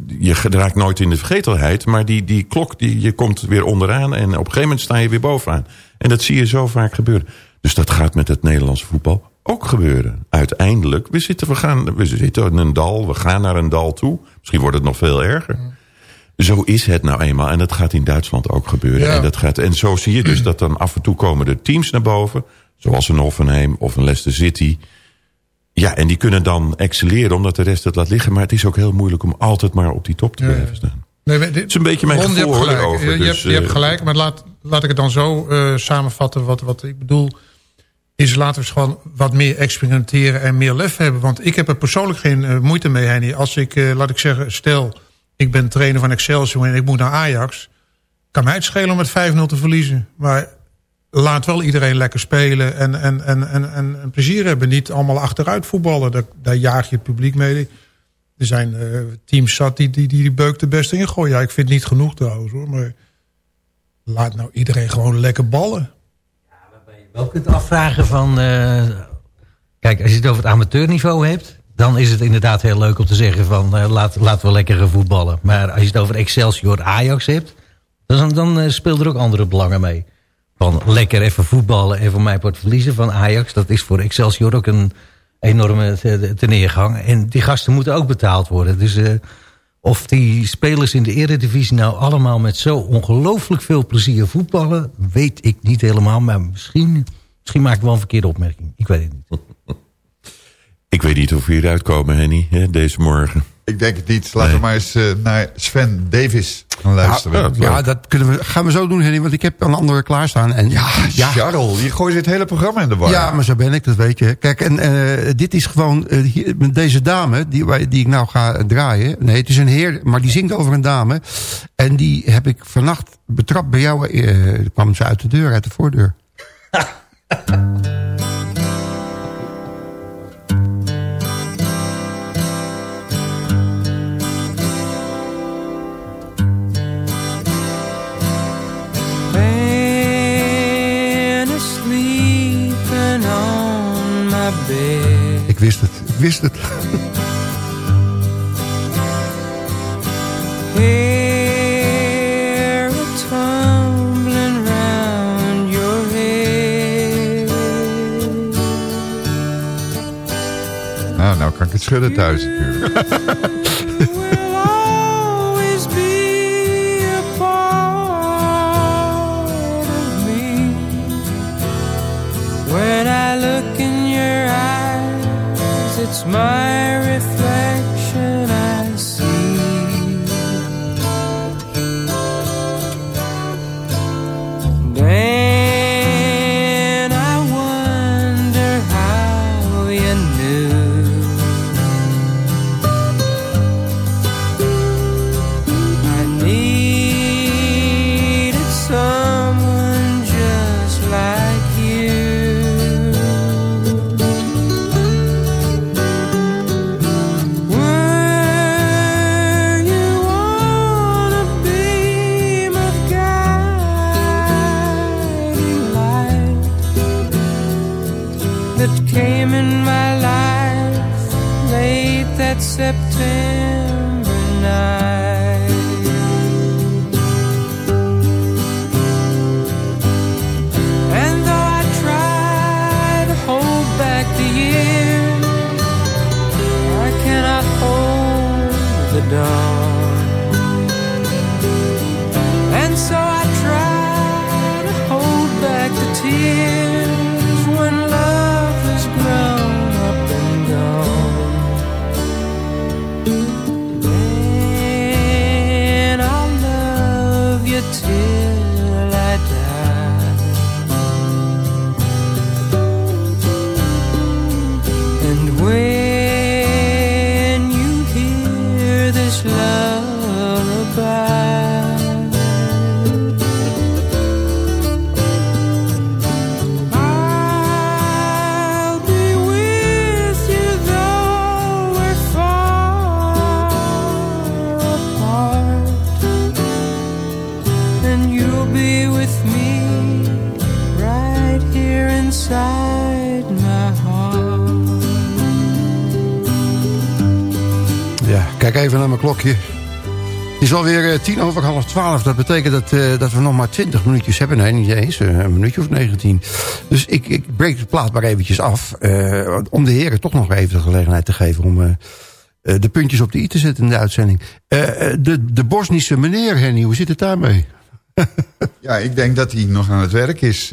Je raakt nooit in de vergetelheid. Maar die, die klok, die, je komt weer onderaan. En op een gegeven moment sta je weer bovenaan. En dat zie je zo vaak gebeuren. Dus dat gaat met het Nederlandse voetbal ook gebeuren. Uiteindelijk, we zitten, we gaan, we zitten in een dal. We gaan naar een dal toe. Misschien wordt het nog veel erger. Zo is het nou eenmaal. En dat gaat in Duitsland ook gebeuren. Ja. En, dat gaat, en zo zie je dus dat dan af en toe komen er teams naar boven. Zoals een Hoffenheim of een Leicester City. Ja, en die kunnen dan excelleren omdat de rest het laat liggen. Maar het is ook heel moeilijk om altijd maar op die top te blijven staan. Nee, dit- Het is een beetje mijn Ron, je gevoel hebt gelijk. erover. Je, je Dus, hebt, je hebt eh, gelijk, maar laat, laat ik het dan zo eh, samenvatten. Wat, wat ik bedoel is laten we gewoon wat meer experimenteren en meer lef hebben. Want ik heb er persoonlijk geen eh, moeite mee, Henny. Als ik, eh, laat ik zeggen, stel... ik ben trainer van Excelsior en ik moet naar Ajax... kan mij het schelen om met 5-0 te verliezen. Maar laat wel iedereen lekker spelen en, en, en, en, en, en plezier hebben. Niet allemaal achteruit voetballen. Daar, daar jaag je het publiek mee. Er zijn eh, teams zat die, die, die die beuk de beste ingooien. Ja, ik vind het niet genoeg trouwens hoor. Maar laat nou iedereen gewoon lekker ballen. Wel kunt afvragen van... eh, kijk, als je het over het amateurniveau hebt... dan is het inderdaad heel leuk om te zeggen van... eh, laat, laten we lekker gaan voetballen. Maar als je het over Excelsior Ajax hebt... dan, dan eh, speelt er ook andere belangen mee. Van lekker even voetballen en voor mij wordt verliezen van Ajax... dat is voor Excelsior ook een enorme te- teneergang. En die gasten moeten ook betaald worden. Dus of die spelers in de eredivisie nou allemaal met zo ongelooflijk veel plezier voetballen... weet ik niet helemaal, maar misschien, misschien maak ik wel een verkeerde opmerking. Ik weet het niet. Ik weet niet of we hieruit komen, Henny, deze morgen. Ik denk het niet. Laten we maar eens eh, naar Sven Davis gaan luisteren. Ja, Ja, dat kunnen we, gaan we zo doen, Henny, want ik heb een andere klaarstaan. En, ja, ja, Charles, je gooit het hele programma in de war. ja, maar zo ben ik, dat weet je. Kijk, en eh, dit is gewoon, eh, hier, deze dame, die, waar- die ik nou ga draaien. Nee, het is een heer, maar die zingt over een dame. En die heb ik vannacht betrapt bij jou. eh kwam ze uit de deur, uit de voordeur. *laughs* your head. Nou, nou kan ik het schudden thuis natuurlijk. It's my reflection that September night? Even naar mijn klokje. Het is alweer eh, tien over half twaalf. Dat betekent dat, eh, dat we nog maar twintig minuutjes hebben. Nee, niet eens. eh, een minuutje of negentien. Dus ik, ik breek de plaat maar eventjes af. om de heren toch nog even de gelegenheid te geven... om de puntjes op de i te zetten in de uitzending. De, de Bosnische meneer, Henny, hoe zit het daarmee? *laughs* Ja, ik denk dat hij nog aan het werk is.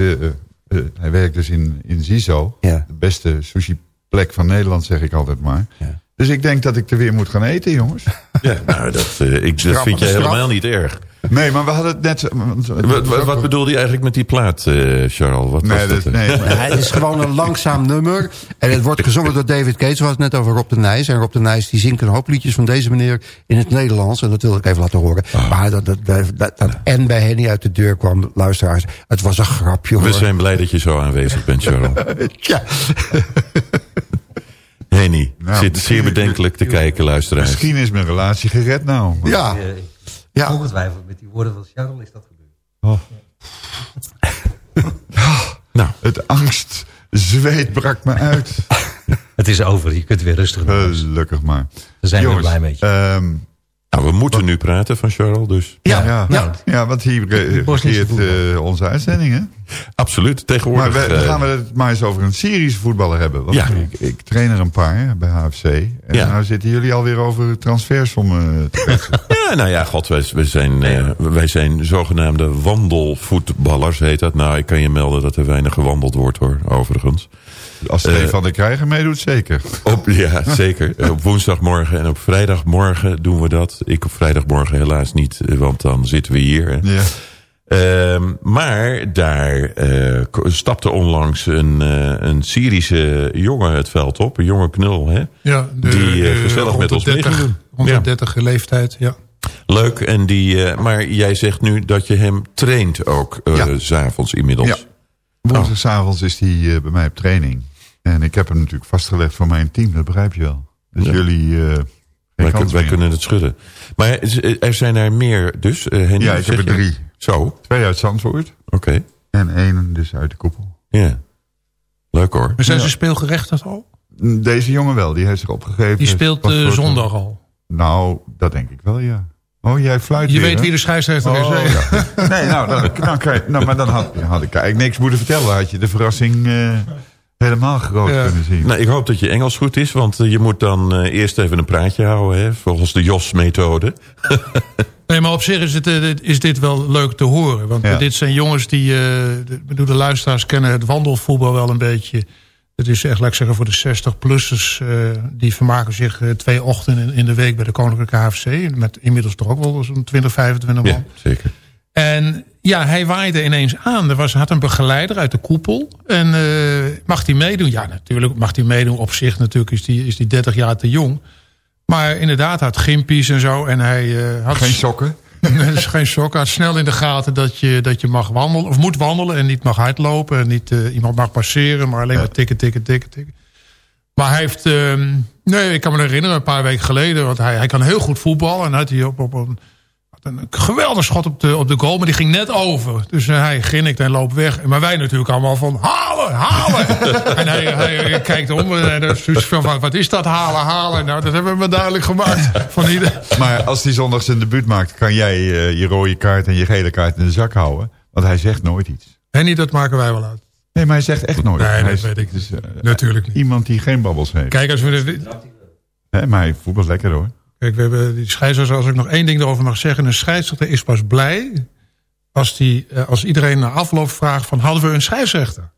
hij werkt dus in, in Zizo. Ja. De beste sushi-plek van Nederland, zeg ik altijd maar. Ja. Dus ik denk dat ik er weer moet gaan eten, jongens. *laughs* Ja, nou, dat, eh, ik, dat vind je helemaal niet erg. Nee, maar we hadden het net... Wat, wat, wat bedoelde je eigenlijk met die plaat, eh, Charles? Wat Nee, was dat, dat? eh? nee, *laughs* Ja, het is gewoon een langzaam nummer. En het wordt gezongen door David Cates. We hadden het net over Rob de Nijs. En Rob de Nijs die zingt een hoop liedjes van deze meneer in het Nederlands. En dat wil ik even laten horen. Maar dat, dat, dat, dat, dat en bij Henny uit de deur kwam, luisteraars. Het was een grapje hoor. We zijn blij dat je zo aanwezig bent, Charles. *laughs* Tja. Henny, Nou, zit zeer bedenkelijk te kijken, luisteraars. Misschien is mijn relatie gered nou. Ja. Ja. Ongetwijfeld met die woorden van Charles is dat gebeurd. *laughs* Nou, Het angst, zweet brak me uit. *laughs* Het is over, je kunt weer rustig huis. Gelukkig maar. We zijn Jongens, blij met je. ehm, nou, we moeten nu praten van Charles, dus. Ja, ja, ja. ja. want hier eh, regeert eh, onze uitzending, hè? Absoluut, Maar tegenwoordig... we, dan eh, gaan we het maar eens over een Syrische voetballer hebben. Want Ja. ik, ik train er een paar bij HFC. En Ja. nou zitten jullie alweer over transfersommen te *laughs* kletsen. Ja, nou ja, god, wij, wij, zijn, eh, wij zijn zogenaamde wandelvoetballers, heet dat. Nou, ik kan je melden dat er weinig gewandeld wordt, hoor, overigens. Als Stefan de Krijger meedoet, zeker. *laughs* Op, ja, zeker. *laughs* Op woensdagmorgen en op vrijdagmorgen doen we dat. Ik op vrijdagmorgen helaas niet, eh, want dan zitten we hier. hè. Ja. Ehm, maar daar eh, stapte onlangs een, eh, een Syrische jongen het veld op. Een jonge knul, hè? Ja, de, Die, eh, gezellig met ons mee 30, gaan doen. Rond Ja. de 30 leeftijd, ja. Leuk, en die, eh, maar jij zegt nu dat je hem traint ook, eh Ja. s s'avonds inmiddels. Ja. Woensdagavond is hij eh, bij mij op training. En ik heb hem natuurlijk vastgelegd voor mijn team, dat begrijp je wel. Dus Ja. jullie... eh, Wij, wij kunnen het schudden. Maar er- zijn er meer dus, eh Henny, Ja, ik heb er drie. Zo, oké. Twee uit Zandvoort en één dus uit de koepel. Ja. Leuk hoor. Maar zijn Ja. ze speelgerechtigd al? Deze jongen wel, die heeft zich opgegeven. Die speelt voor- zondag al. Nou, dat denk ik wel, ja. Oh, jij fluit Je weer, weet hè? wie de scheidsrechter is. Oh, ja. Nee, nou, dan, *laughs* nou, maar dan had, had ik eigenlijk niks moeten vertellen. Had je de verrassing eh, helemaal groot Ja. kunnen zien. Nou, ik hoop dat je Engels goed is, want eh, je moet dan eh, eerst even een praatje houden, hè, volgens de JOS-methode. *laughs* Nee, maar op zich is, het, eh, dit- is dit wel leuk te horen. Want Ja. dit zijn jongens die... eh, de, ik bedoel, de luisteraars kennen het wandelvoetbal wel een beetje. Het is echt, laat ik zeggen, voor de 60-plussers. eh, die vermaken zich eh, twee ochtenden in de week bij de Koninklijke HFC. Met inmiddels toch ook wel zo'n 20, 25 man. Ja, zeker. En ja, hij waaide ineens aan. Er was, had een begeleider uit de koepel. En eh, mag hij meedoen? Ja, natuurlijk mag hij meedoen. Op zich natuurlijk is die, is die 30 jaar te jong. Maar inderdaad, hij had gimpies en zo. En hij eh, had... Geen sokken. *laughs* Is geen sok. Hij had snel in de gaten dat je, dat je mag wandelen. Of moet wandelen en niet mag hardlopen. En niet eh, iemand mag passeren. Maar alleen maar tikken, tikken, tikken, tikken. Maar hij heeft... ehm, nee, ik kan me herinneren, een paar weken geleden. Want hij, hij kan heel goed voetballen. En had hij op, op een, een geweldig schot op de, op de goal. Maar die ging net over. Dus eh, hij grinnikt en loopt weg. Maar wij natuurlijk allemaal van... Halen, halen! *laughs* en hij, hij, kijkt om. En dus zoiets van, wat is dat halen, halen? Nou, dat hebben we maar duidelijk gemaakt. Van ieder, Maar als hij zondag zijn debuut maakt... kan jij eh, je rode kaart en je gele kaart in de zak houden. Want hij zegt nooit iets. en niet, dat maken wij wel uit. Nee, maar hij zegt echt nooit. Nee, dat is- weet ik is, eh, Natuurlijk niet. Iemand die geen babbels heeft. Kijk, als we dit, Hè, maar hij voetbalt lekker hoor. Kijk, we hebben die scheidsrechter, als ik nog één ding erover mag zeggen. Een scheidsrechter is pas blij als, die, eh, als iedereen na afloop vraagt van hadden we een scheidsrechter?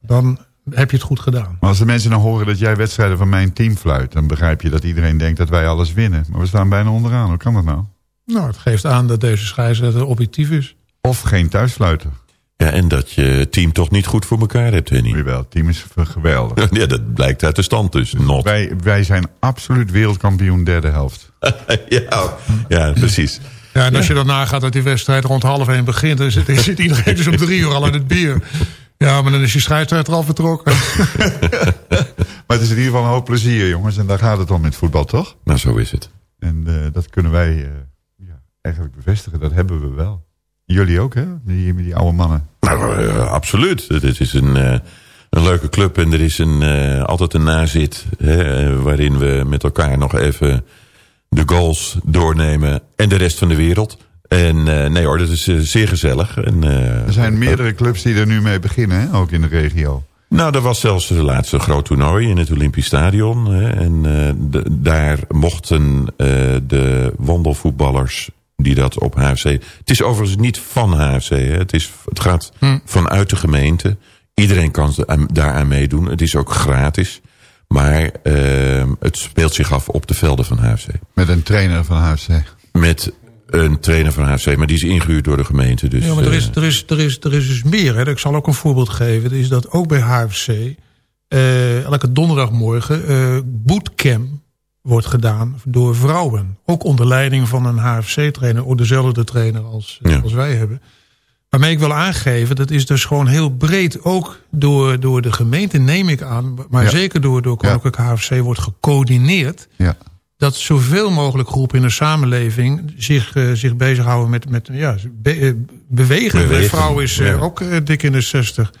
Dan heb je het goed gedaan. Maar als de mensen dan horen dat jij wedstrijden van mijn team fluit... dan begrijp je dat iedereen denkt dat wij alles winnen. Maar we staan bijna onderaan. Hoe kan dat nou? Nou, het geeft aan dat deze scheidsrechter objectief is. Of geen thuisfluiter. Ja, en dat je team toch niet goed voor elkaar hebt, Henny. Jawel, het team is geweldig. *laughs* Ja, dat blijkt uit de stand dus. Not. Wij, wij zijn absoluut wereldkampioen derde helft. *laughs* ja, ja, precies. Ja, en als je dan nagaat dat die wedstrijd rond half één begint... dan zit, zit iedereen dus om drie uur al aan het bier. Ja, maar dan is je scheidsrechter al vertrokken. *laughs* Maar het is in ieder geval een hoop plezier, jongens. En daar gaat het om met voetbal, toch? Nou, zo is het. En eh, dat kunnen wij eh, ja, eigenlijk bevestigen. Dat hebben we wel. Jullie ook, hè? Die, die oude mannen. Nou, eh, absoluut. Het is een, eh, een leuke club en er is een, eh, altijd een nazit... Hè, waarin we met elkaar nog even de goals doornemen... en de rest van de wereld. En nee hoor, dat is zeer gezellig. En, Er zijn meerdere clubs die er nu mee beginnen, hè? ook in de regio. Nou, er was zelfs de laatste groot toernooi in het Olympisch Stadion. Hè, en daar mochten de wandelvoetballers die dat op HFC... Het is overigens niet van HFC. Hè, het, is, het gaat vanuit de gemeente. Iedereen kan daaraan meedoen. Het is ook gratis. Maar eh, het speelt zich af op de velden van HFC. Met een trainer van HFC. Met een trainer van HFC, maar die is ingehuurd door de gemeente. Dus, Ja, maar er is, eh, er is, er is, er is dus meer. Hè. Ik zal ook een voorbeeld geven. Dat is dat ook bij HFC... eh, elke donderdagmorgen eh bootcamp wordt gedaan door vrouwen. Ook onder leiding van een HFC-trainer. Ook dezelfde trainer als, eh, Ja. als wij hebben. Waarmee ik wil aangeven, dat is dus gewoon heel breed. Ook door, door de gemeente neem ik aan. Maar Ja. zeker door, door Koninklijk HFC wordt gecoördineerd Ja. dat zoveel mogelijk groepen in de samenleving zich, eh, zich bezighouden met, met ja, be- eh, bewegen. Bewegen, Mijn vrouw is ook dik in de 60.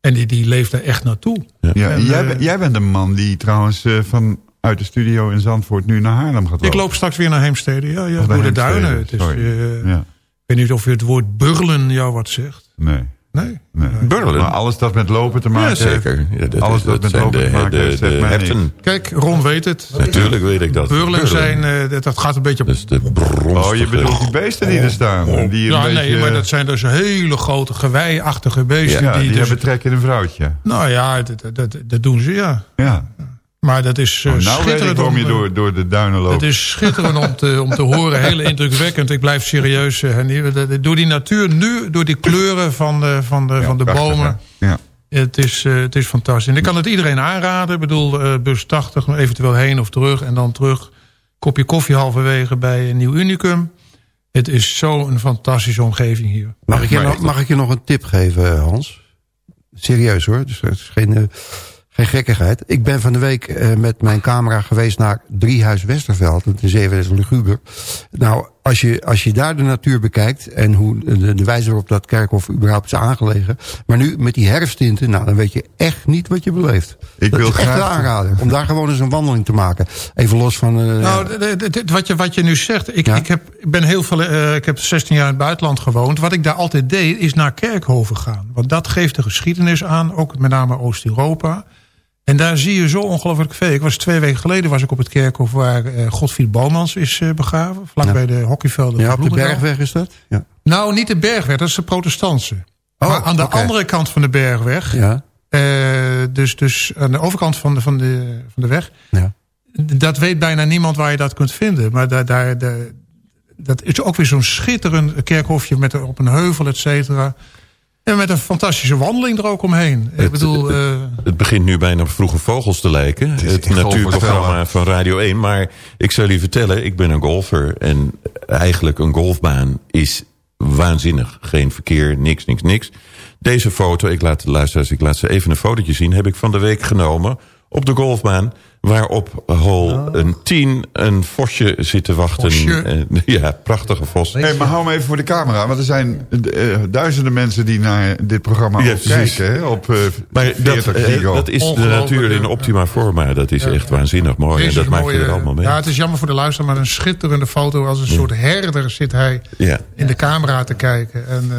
En die, die leeft daar echt naartoe. Ja, En, jij, jij bent een man die trouwens van uit de studio in Zandvoort nu naar Haarlem gaat Ik loop straks weer naar Heemstede. Ja, ja door de Heemstede, duinen. Het is, eh, Ja, Ik weet niet of je het woord burlen jou wat zegt. nee. Nee? nee. Burlen? Maar alles dat met lopen te maken ja, zeker. Ja, dat, Alles dat met zijn lopen de, te maken de, heeft, de. Kijk, Ron weet het. Natuurlijk weet ik dat. Burlen zijn, eh, dat, gaat een beetje... Dus de bronstige... Oh, je bedoelt die beesten die er staan. Die een ja, beetje, nee, maar dat zijn dus hele grote geweiachtige beesten. ja, die, dus, hebben trek in een vrouwtje. Nou ja, dat, dat, dat doen ze, ja. Ja. Maar dat is eh, Oh, nou schitterend om, je eh, door, door de duinen loopt. Het is schitterend om te, om te horen. *laughs* Heel indrukwekkend. Ik blijf serieus. eh, Door die natuur nu, door die kleuren van de, van de, Ja, van de prachtig, bomen. hè? Ja. Het is, eh, het is fantastisch. En ik kan het iedereen aanraden. Ik bedoel, eh, bus 80, eventueel heen of terug. En dan terug. Kopje koffie halverwege bij een Nieuw Unicum. Het is zo'n fantastische omgeving hier. Mag ik, je nog, mag ik je nog een tip geven, Hans? Serieus hoor, dus het is geen, geen gekkigheid. Ik ben van de week eh, met mijn camera geweest naar Driehuis Westerveld. Het is even luguber. Nou, als je, als je daar de natuur bekijkt... en hoe de, de wijze waarop dat kerkhof überhaupt is aangelegen... maar nu met die herfsttinten, nou, dan weet je echt niet wat je beleeft. Ik dat wil is graag- een aanrader, om daar gewoon eens een wandeling te maken. Even los van... eh, Nou, wat, je, wat je nu zegt, ik, Ja. ik, heb, ik ben heel veel, eh, ik heb 16 jaar in het buitenland gewoond. Wat ik daar altijd deed, is naar kerkhoven gaan. Want dat geeft de geschiedenis aan, ook met name Oost-Europa. En daar zie je zo ongelooflijk veel. Ik was twee weken geleden was ik op het kerkhof waar eh, Godfried Bomans is eh, begraven. Vlakbij de hockeyvelden ja, op de bergweg is dat? Ja. Nou, niet de bergweg, dat is de protestantse. Oh, maar aan de andere kant van de bergweg, Ja, eh, dus, dus aan de overkant van de, van de, van de weg... ja. Dat weet bijna niemand waar je dat kunt vinden. Maar daar, daar, daar- dat is ook weer zo'n schitterend kerkhofje met op een heuvel, et cetera. En met een fantastische wandeling er ook omheen. Ik Het- bedoel, het- eh, Het begint nu bijna op Vroege Vogels te lijken. Het, natuurprogramma van Radio 1. Maar ik zal je vertellen, ik ben een golfer. En eigenlijk een golfbaan is waanzinnig. Geen verkeer, niks, niks, niks. Deze foto, ik laat de luisteraars, ik laat ze even een fotootje zien... heb ik van de week genomen op de golfbaan... waar op hole een 10 een vosje zit te wachten. Vosje. Eh, *laughs* ja, prachtige vos. Hey, maar hou me even voor de camera. Want er zijn eh, duizenden mensen die naar dit programma Ja, kijken. Hè, op eh Maar 40 dat, eh, dat is de natuur in optima forma. Dat is echt waanzinnig mooi. En dat maak je er allemaal mee. Ja, het is jammer voor de luisteraar, maar een schitterende foto. Als een soort herder zit hij Ja. in de camera te kijken. En, eh,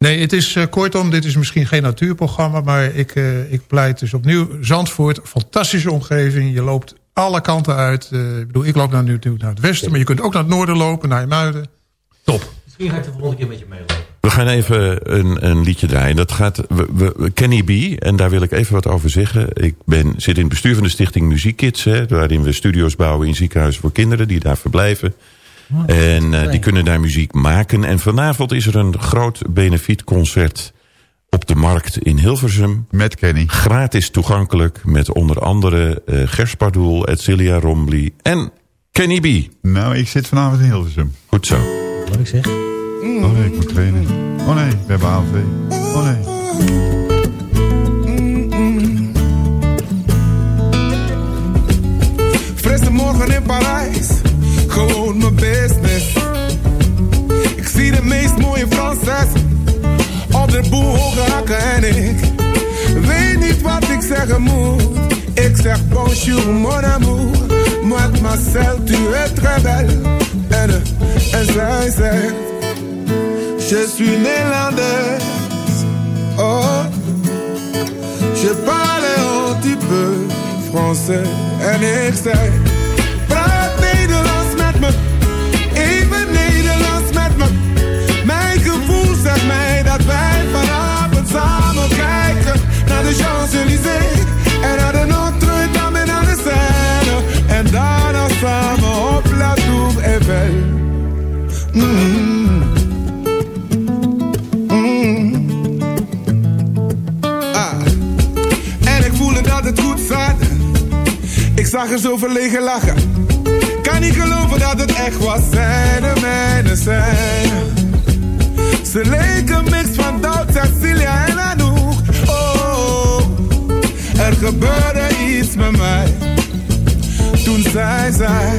nee, het is eh, kortom, dit is misschien geen natuurprogramma... maar ik, eh, ik pleit dus opnieuw Zandvoort. Fantastische omgeving. Je loopt alle kanten uit. Eh, ik bedoel, ik loop nou nu naar het westen... maar je kunt ook naar het noorden lopen, naar Muiden. Top. Misschien ga ik de volgende keer met je meelopen. We gaan even een, een liedje draaien. Dat gaat we, we- Kenny B. En daar wil ik even wat over zeggen. Ik ben, zit in het bestuur van de stichting Muziekkids. Hè, waarin we studio's bouwen in ziekenhuizen voor kinderen die daar verblijven. En eh, die kunnen daar muziek maken. En vanavond is er een groot benefietconcert op de markt in Hilversum. Met Kenny. Gratis toegankelijk met onder andere eh Gers Pardoel, Edcilia Rombly en Kenny B. Nou, ik zit vanavond in Hilversum. Goed zo. Wat ik zeg? Oh nee, ik moet trainen. Oh nee, we hebben ALV. Oh nee. Gewoon mijn business. Ik zie de meest mooie Franses op de boel hoge en ik weet niet wat ik zeggen moet. Ik zeg bonjour mon amour, mademoiselle tu es très belle. En, en zij zegt, je suis Nederlands. Oh, je parle un petit peu français en ik zei, Mm. Mm. Ah. En ik voelde dat het goed zat. Ik zag er zo verlegen lachen. Kan niet geloven dat het echt was. Zij de mijne zijn. Ze leken mix van Doud, Cecilia en Anouk. Oh, er gebeurde iets met mij. Toen zij zei,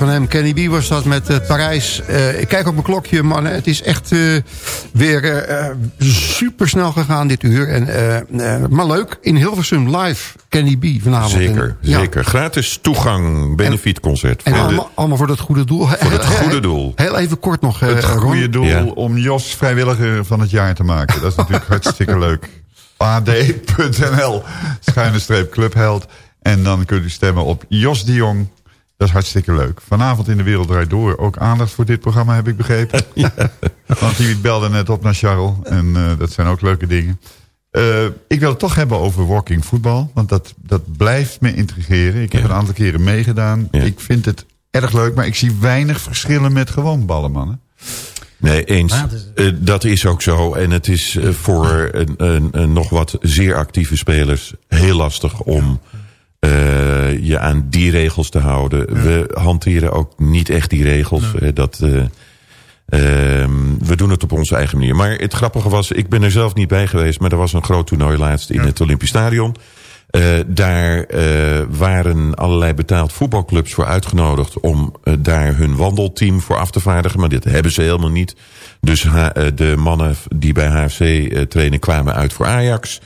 van hem. Kenny B was dat met eh, Parijs. Eh, ik kijk op mijn klokje, man. Het is echt eh, weer eh super snel gegaan dit uur. En, eh, eh, maar leuk. In Hilversum live. Kenny B vanavond. Zeker, En, ja. zeker. Gratis toegang, benefietconcert. En de- allemaal, allemaal voor dat goede doel. Voor het goede doel. Heel even kort nog, eh, Het goede doel Ja. om Jos vrijwilliger van het jaar te maken. Dat is natuurlijk *laughs* hartstikke leuk. ad.nl, schuine streep clubheld. En dan kunt u stemmen op Jos de Jong. Dat is hartstikke leuk. Vanavond in de Wereld Draait Door. Ook aandacht voor dit programma, heb ik begrepen. *laughs* Want die belde net op naar Charles. En eh, dat zijn ook leuke dingen. Eh, ik wil het toch hebben over walking voetbal. Want dat, dat blijft me intrigeren. Ik heb Ja. een aantal keren meegedaan. Ja. Ik vind het erg leuk. Maar ik zie weinig verschillen met gewoon ballen, mannen. Nee, eens. Eh, dat is ook zo. En het is voor een, een, een nog wat zeer actieve spelers heel lastig om eh, je aan die regels te houden. We hanteren ook niet echt die regels. Dat, eh, ehm, we doen het op onze eigen manier. Maar het grappige was, ik ben er zelf niet bij geweest... maar er was een groot toernooi laatst in het Olympisch Stadion. Eh, daar eh, waren allerlei betaald voetbalclubs voor uitgenodigd... om daar hun wandelteam voor af te vaardigen. Maar dit hebben ze helemaal niet. Dus de mannen die bij HFC trainen kwamen uit voor Ajax...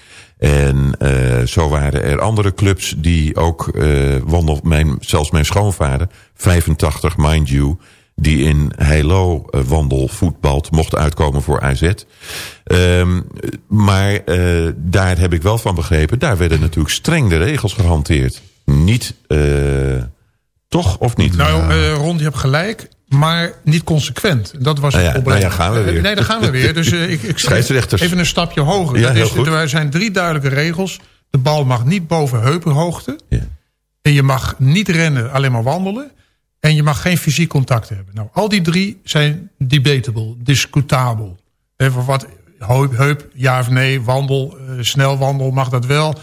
En eh, zo waren er andere clubs die ook eh wandel, mijn, zelfs mijn schoonvader, 85 mind you, die in Heilo eh, wandel voetbalt, mocht uitkomen voor AZ. Ehm, maar eh, daar heb ik wel van begrepen, daar werden natuurlijk streng de regels gehanteerd. Niet, eh, toch of niet? Nou, eh Ron, je hebt gelijk, maar niet consequent. Dat was het Nou ja, probleem. nou ja, gaan we weer. Nee, daar gaan we weer. Dus eh, ik, ik even een stapje hoger. Ja, is, goed. er zijn drie duidelijke regels. De bal mag niet boven heupenhoogte. Ja. En je mag niet rennen, alleen maar wandelen. En je mag geen fysiek contact hebben. Nou, al die drie zijn debatable, discutabel. Even wat heup, heup, ja of nee, wandel, eh, snel wandel, mag dat wel.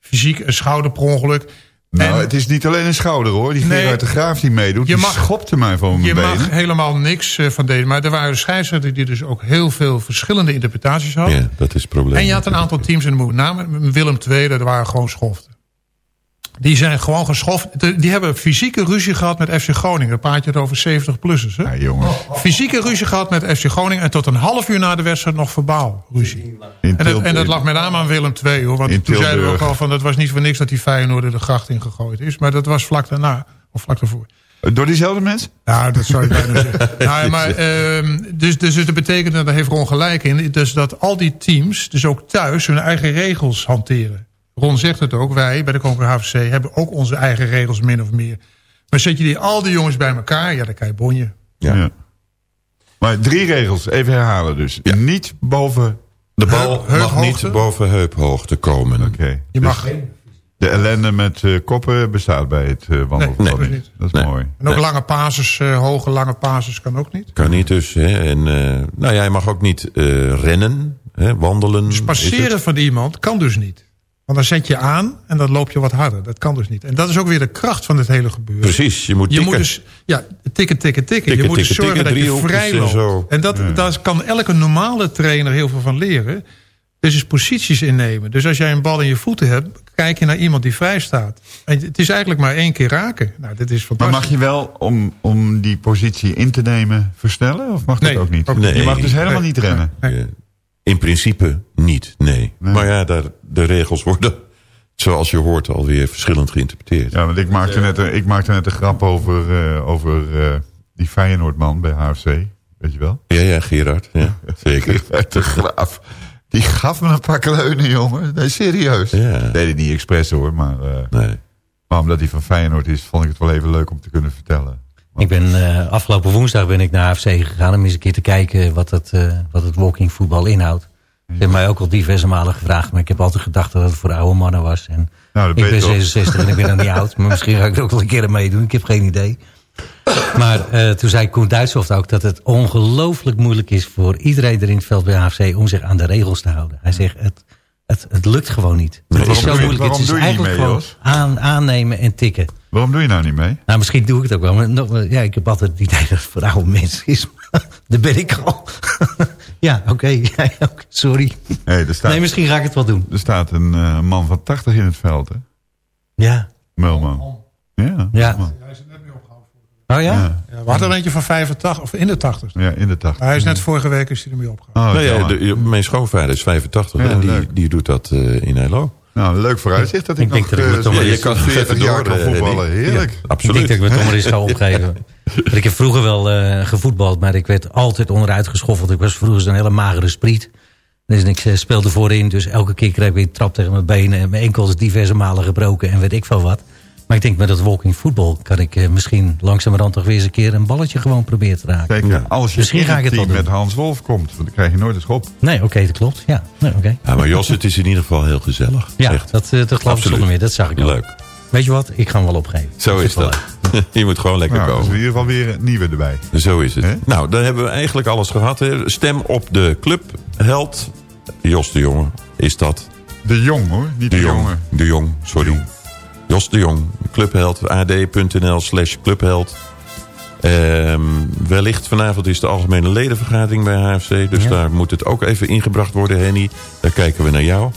Fysiek, een schouder per ongeluk. Nou, En- het is niet alleen een schouder hoor. Die Nee. Gerard de Graaf die meedoet, Je die mag- schopte mij van Je mijn mag benen. helemaal niks eh, van deden. Maar er waren scheidsrechters die dus ook heel veel verschillende interpretaties hadden. Ja, dat is het probleem. En je had een aantal teams in de moe. Name Willem II, dat waren gewoon schoften. Die zijn gewoon geschoft. Die hebben fysieke ruzie gehad met FC Groningen. Dan praat je het over 70-plussers. Ja, jongens. Fysieke ruzie gehad met FC Groningen. En tot een half uur na de wedstrijd nog verbaal ruzie. En dat, en dat lag met name aan Willem II. Hoor, want toen zeiden we ook al van... het was niet voor niks dat die Feyenoord er de gracht in gegooid is. Maar dat was vlak daarna. Of vlak daarvoor. Door diezelfde mensen? Ja, dat zou je bijna *laughs* zeggen. Nou, maar, ehm, dus, dus dat betekent, en daar heeft Ron gelijk in... Dus dat al die teams dus ook thuis hun eigen regels hanteren. Ron zegt het ook, wij bij de Koninklijke HVC... hebben ook onze eigen regels min of meer. Maar zet je die, al die jongens bij elkaar, ja, dan kan je bonje. Ja. Maar drie regels, even herhalen dus. Niet boven... De bal Heup- mag niet boven heuphoogte komen. Oké. Je mag, De ellende met eh, koppen bestaat bij het eh wandelverbod Nee, nee, niet. Dat is Nee. mooi. en ook lange pases, eh, hoge lange pases kan ook niet. Kan niet dus. Hè? En, eh, nou ja, je mag ook niet eh, rennen, hè? wandelen. Dus passeren van iemand kan dus niet. Want dan zet je aan en dan loop je wat harder. Dat kan dus niet. En dat is ook weer de kracht van het hele gebeuren. Precies, je moet Je tikken. moet dus ja, tikken, tikken, tikken. Tikken, je moet dus zorgen tikken, dat je vrij en loopt. zo. En dat, daar kan elke normale trainer heel veel van leren. Dus is posities innemen. Dus als jij een bal in je voeten hebt, kijk je naar iemand die vrij staat. En het is eigenlijk maar één keer raken. Nou, dit is Maar fantastisch. mag je wel, om, om die positie in te nemen, versnellen? Of mag dat Nee, ook niet? ook niet. je mag Nee. dus helemaal Nee. niet rennen. Nee. In principe niet, nee. Maar ja, daar, de regels worden, zoals je hoort, alweer verschillend geïnterpreteerd. Ja, want ik maakte net een, ik maakte net een grap over, eh, over eh, die Feyenoordman bij HFC. Weet je wel? Ja, ja, Gerard. Ja, *laughs* zeker. de graaf. Die gaf me een paar kleunen, jongen. Nee, serieus. Ja. Deed hij niet expres hoor, maar, eh, Nee. maar omdat hij van Feyenoord is, vond ik het wel even leuk om te kunnen vertellen. Ik ben eh, afgelopen woensdag ben ik naar AFC gegaan om eens een keer te kijken wat het, eh, wat het walking voetbal inhoudt. Ze hebben mij ook al diverse malen gevraagd, maar ik heb altijd gedacht dat het voor oude mannen was. En Nou, ik ben je ben toch? 66 en ik ben nog niet oud, maar misschien ga ik er ook wel een keer aan meedoen. Ik heb geen idee. Maar eh, toen zei Koen Duitshoft ook dat het ongelooflijk moeilijk is voor iedereen er in het veld bij AFC om zich aan de regels te houden. Hij zegt, het, het, het lukt gewoon niet. het is zo moeilijk. Het is eigenlijk mee, gewoon aan, aannemen en tikken. Waarom doe je nou niet mee? Nou, misschien doe ik het ook wel. Maar nog, ja, ik heb altijd het idee dat het voor oude *laughs* mensen is. Daar ben ik al. *laughs* ja, oké. *laughs* Ja, sorry. Hey, er, staat, Nee, misschien ga ik het wel doen. er staat een eh, man van 80 in het veld, hè? Ja. Mulman. Ja, Ja. man. Oh ja? Ja. Ja, we hadden er eentje van 85, of in de 80. ja, in de 80. Hij is net vorige week is hij ermee opgehouden. Oh, ja, jammer. de, mijn schoonvader is 85 Ja, en die, die doet dat eh, in Hello. Nou, leuk vooruitzicht dat ik, Ik denk nog dat ik eh, met Tom- kan 40 even jaar door, kan eh, voetballen. Heerlijk. Ja, Ik absoluut. denk dat ik me toch maar eens ga *laughs* opgeven. Want ik heb vroeger wel eh, gevoetbald, maar ik werd altijd onderuit geschoffeld. Ik was vroeger zo'n hele magere spriet. Dus ik speelde voorin, dus elke keer kreeg ik weer een trap tegen mijn benen. En mijn enkels diverse malen gebroken en weet ik veel wat. Maar ik denk met dat walking voetbal kan ik eh, misschien langzamerhand toch weer eens een keer een balletje gewoon proberen te raken. Zeker, als je Misschien in ga ik het het team met Hans Wolf komt, dan krijg je nooit een schop. Nee, oké, dat klopt. Ja, nee, oké. Ja, maar Jos, het is in ieder geval heel gezellig. Ja, dat, eh, dat geloof ik zonder meer. Dat zag ik wel. Leuk. Weet je wat? Ik ga hem wel opgeven. Zo is het dat. *laughs* je moet gewoon lekker Nou, dat is in komen. ieder geval weer een nieuwe erbij. Zo is het. Nou, dan hebben we eigenlijk alles gehad. Hè. Stem op de clubheld. Jos de Jonge is dat. De Jong hoor, niet de, De Jong. jongen. De Jong, sorry. Jos de Jong. Clubheld. ad.nl slash clubheld. Ehm, wellicht vanavond is de algemene ledenvergadering bij HFC. Dus Ja. daar moet het ook even ingebracht worden, Henny. Daar kijken we naar jou.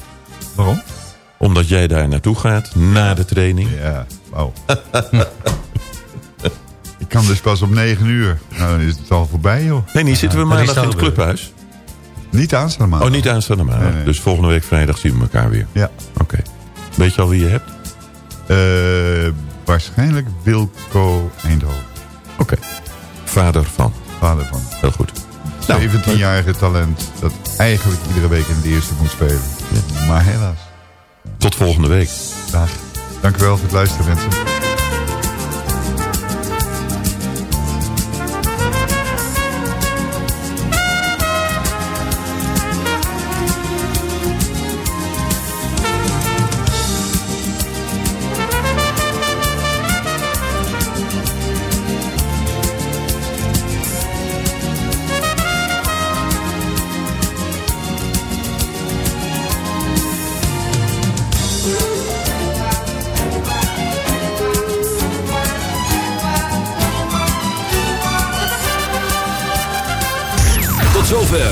Waarom? Omdat jij daar naartoe gaat, na de training. Ja, wauw. *laughs* ik kan dus pas om 9 uur. Nou, dan is het al voorbij joh. Henny, zitten we maandag in het clubhuis? Niet aanstaan maar. Oh, niet aanstaande maandag. Nee, nee. Dus volgende week vrijdag zien we elkaar weer. Ja. Oké. Weet je al wie je hebt? Eh, waarschijnlijk Wilco Eindhoven. Oké. Vader van. Vader van. Heel goed. Nou, 17-jarige talent dat eigenlijk iedere week in de eerste moet spelen. Maar helaas. Tot volgende week. Dag. Dank u wel voor het luisteren mensen.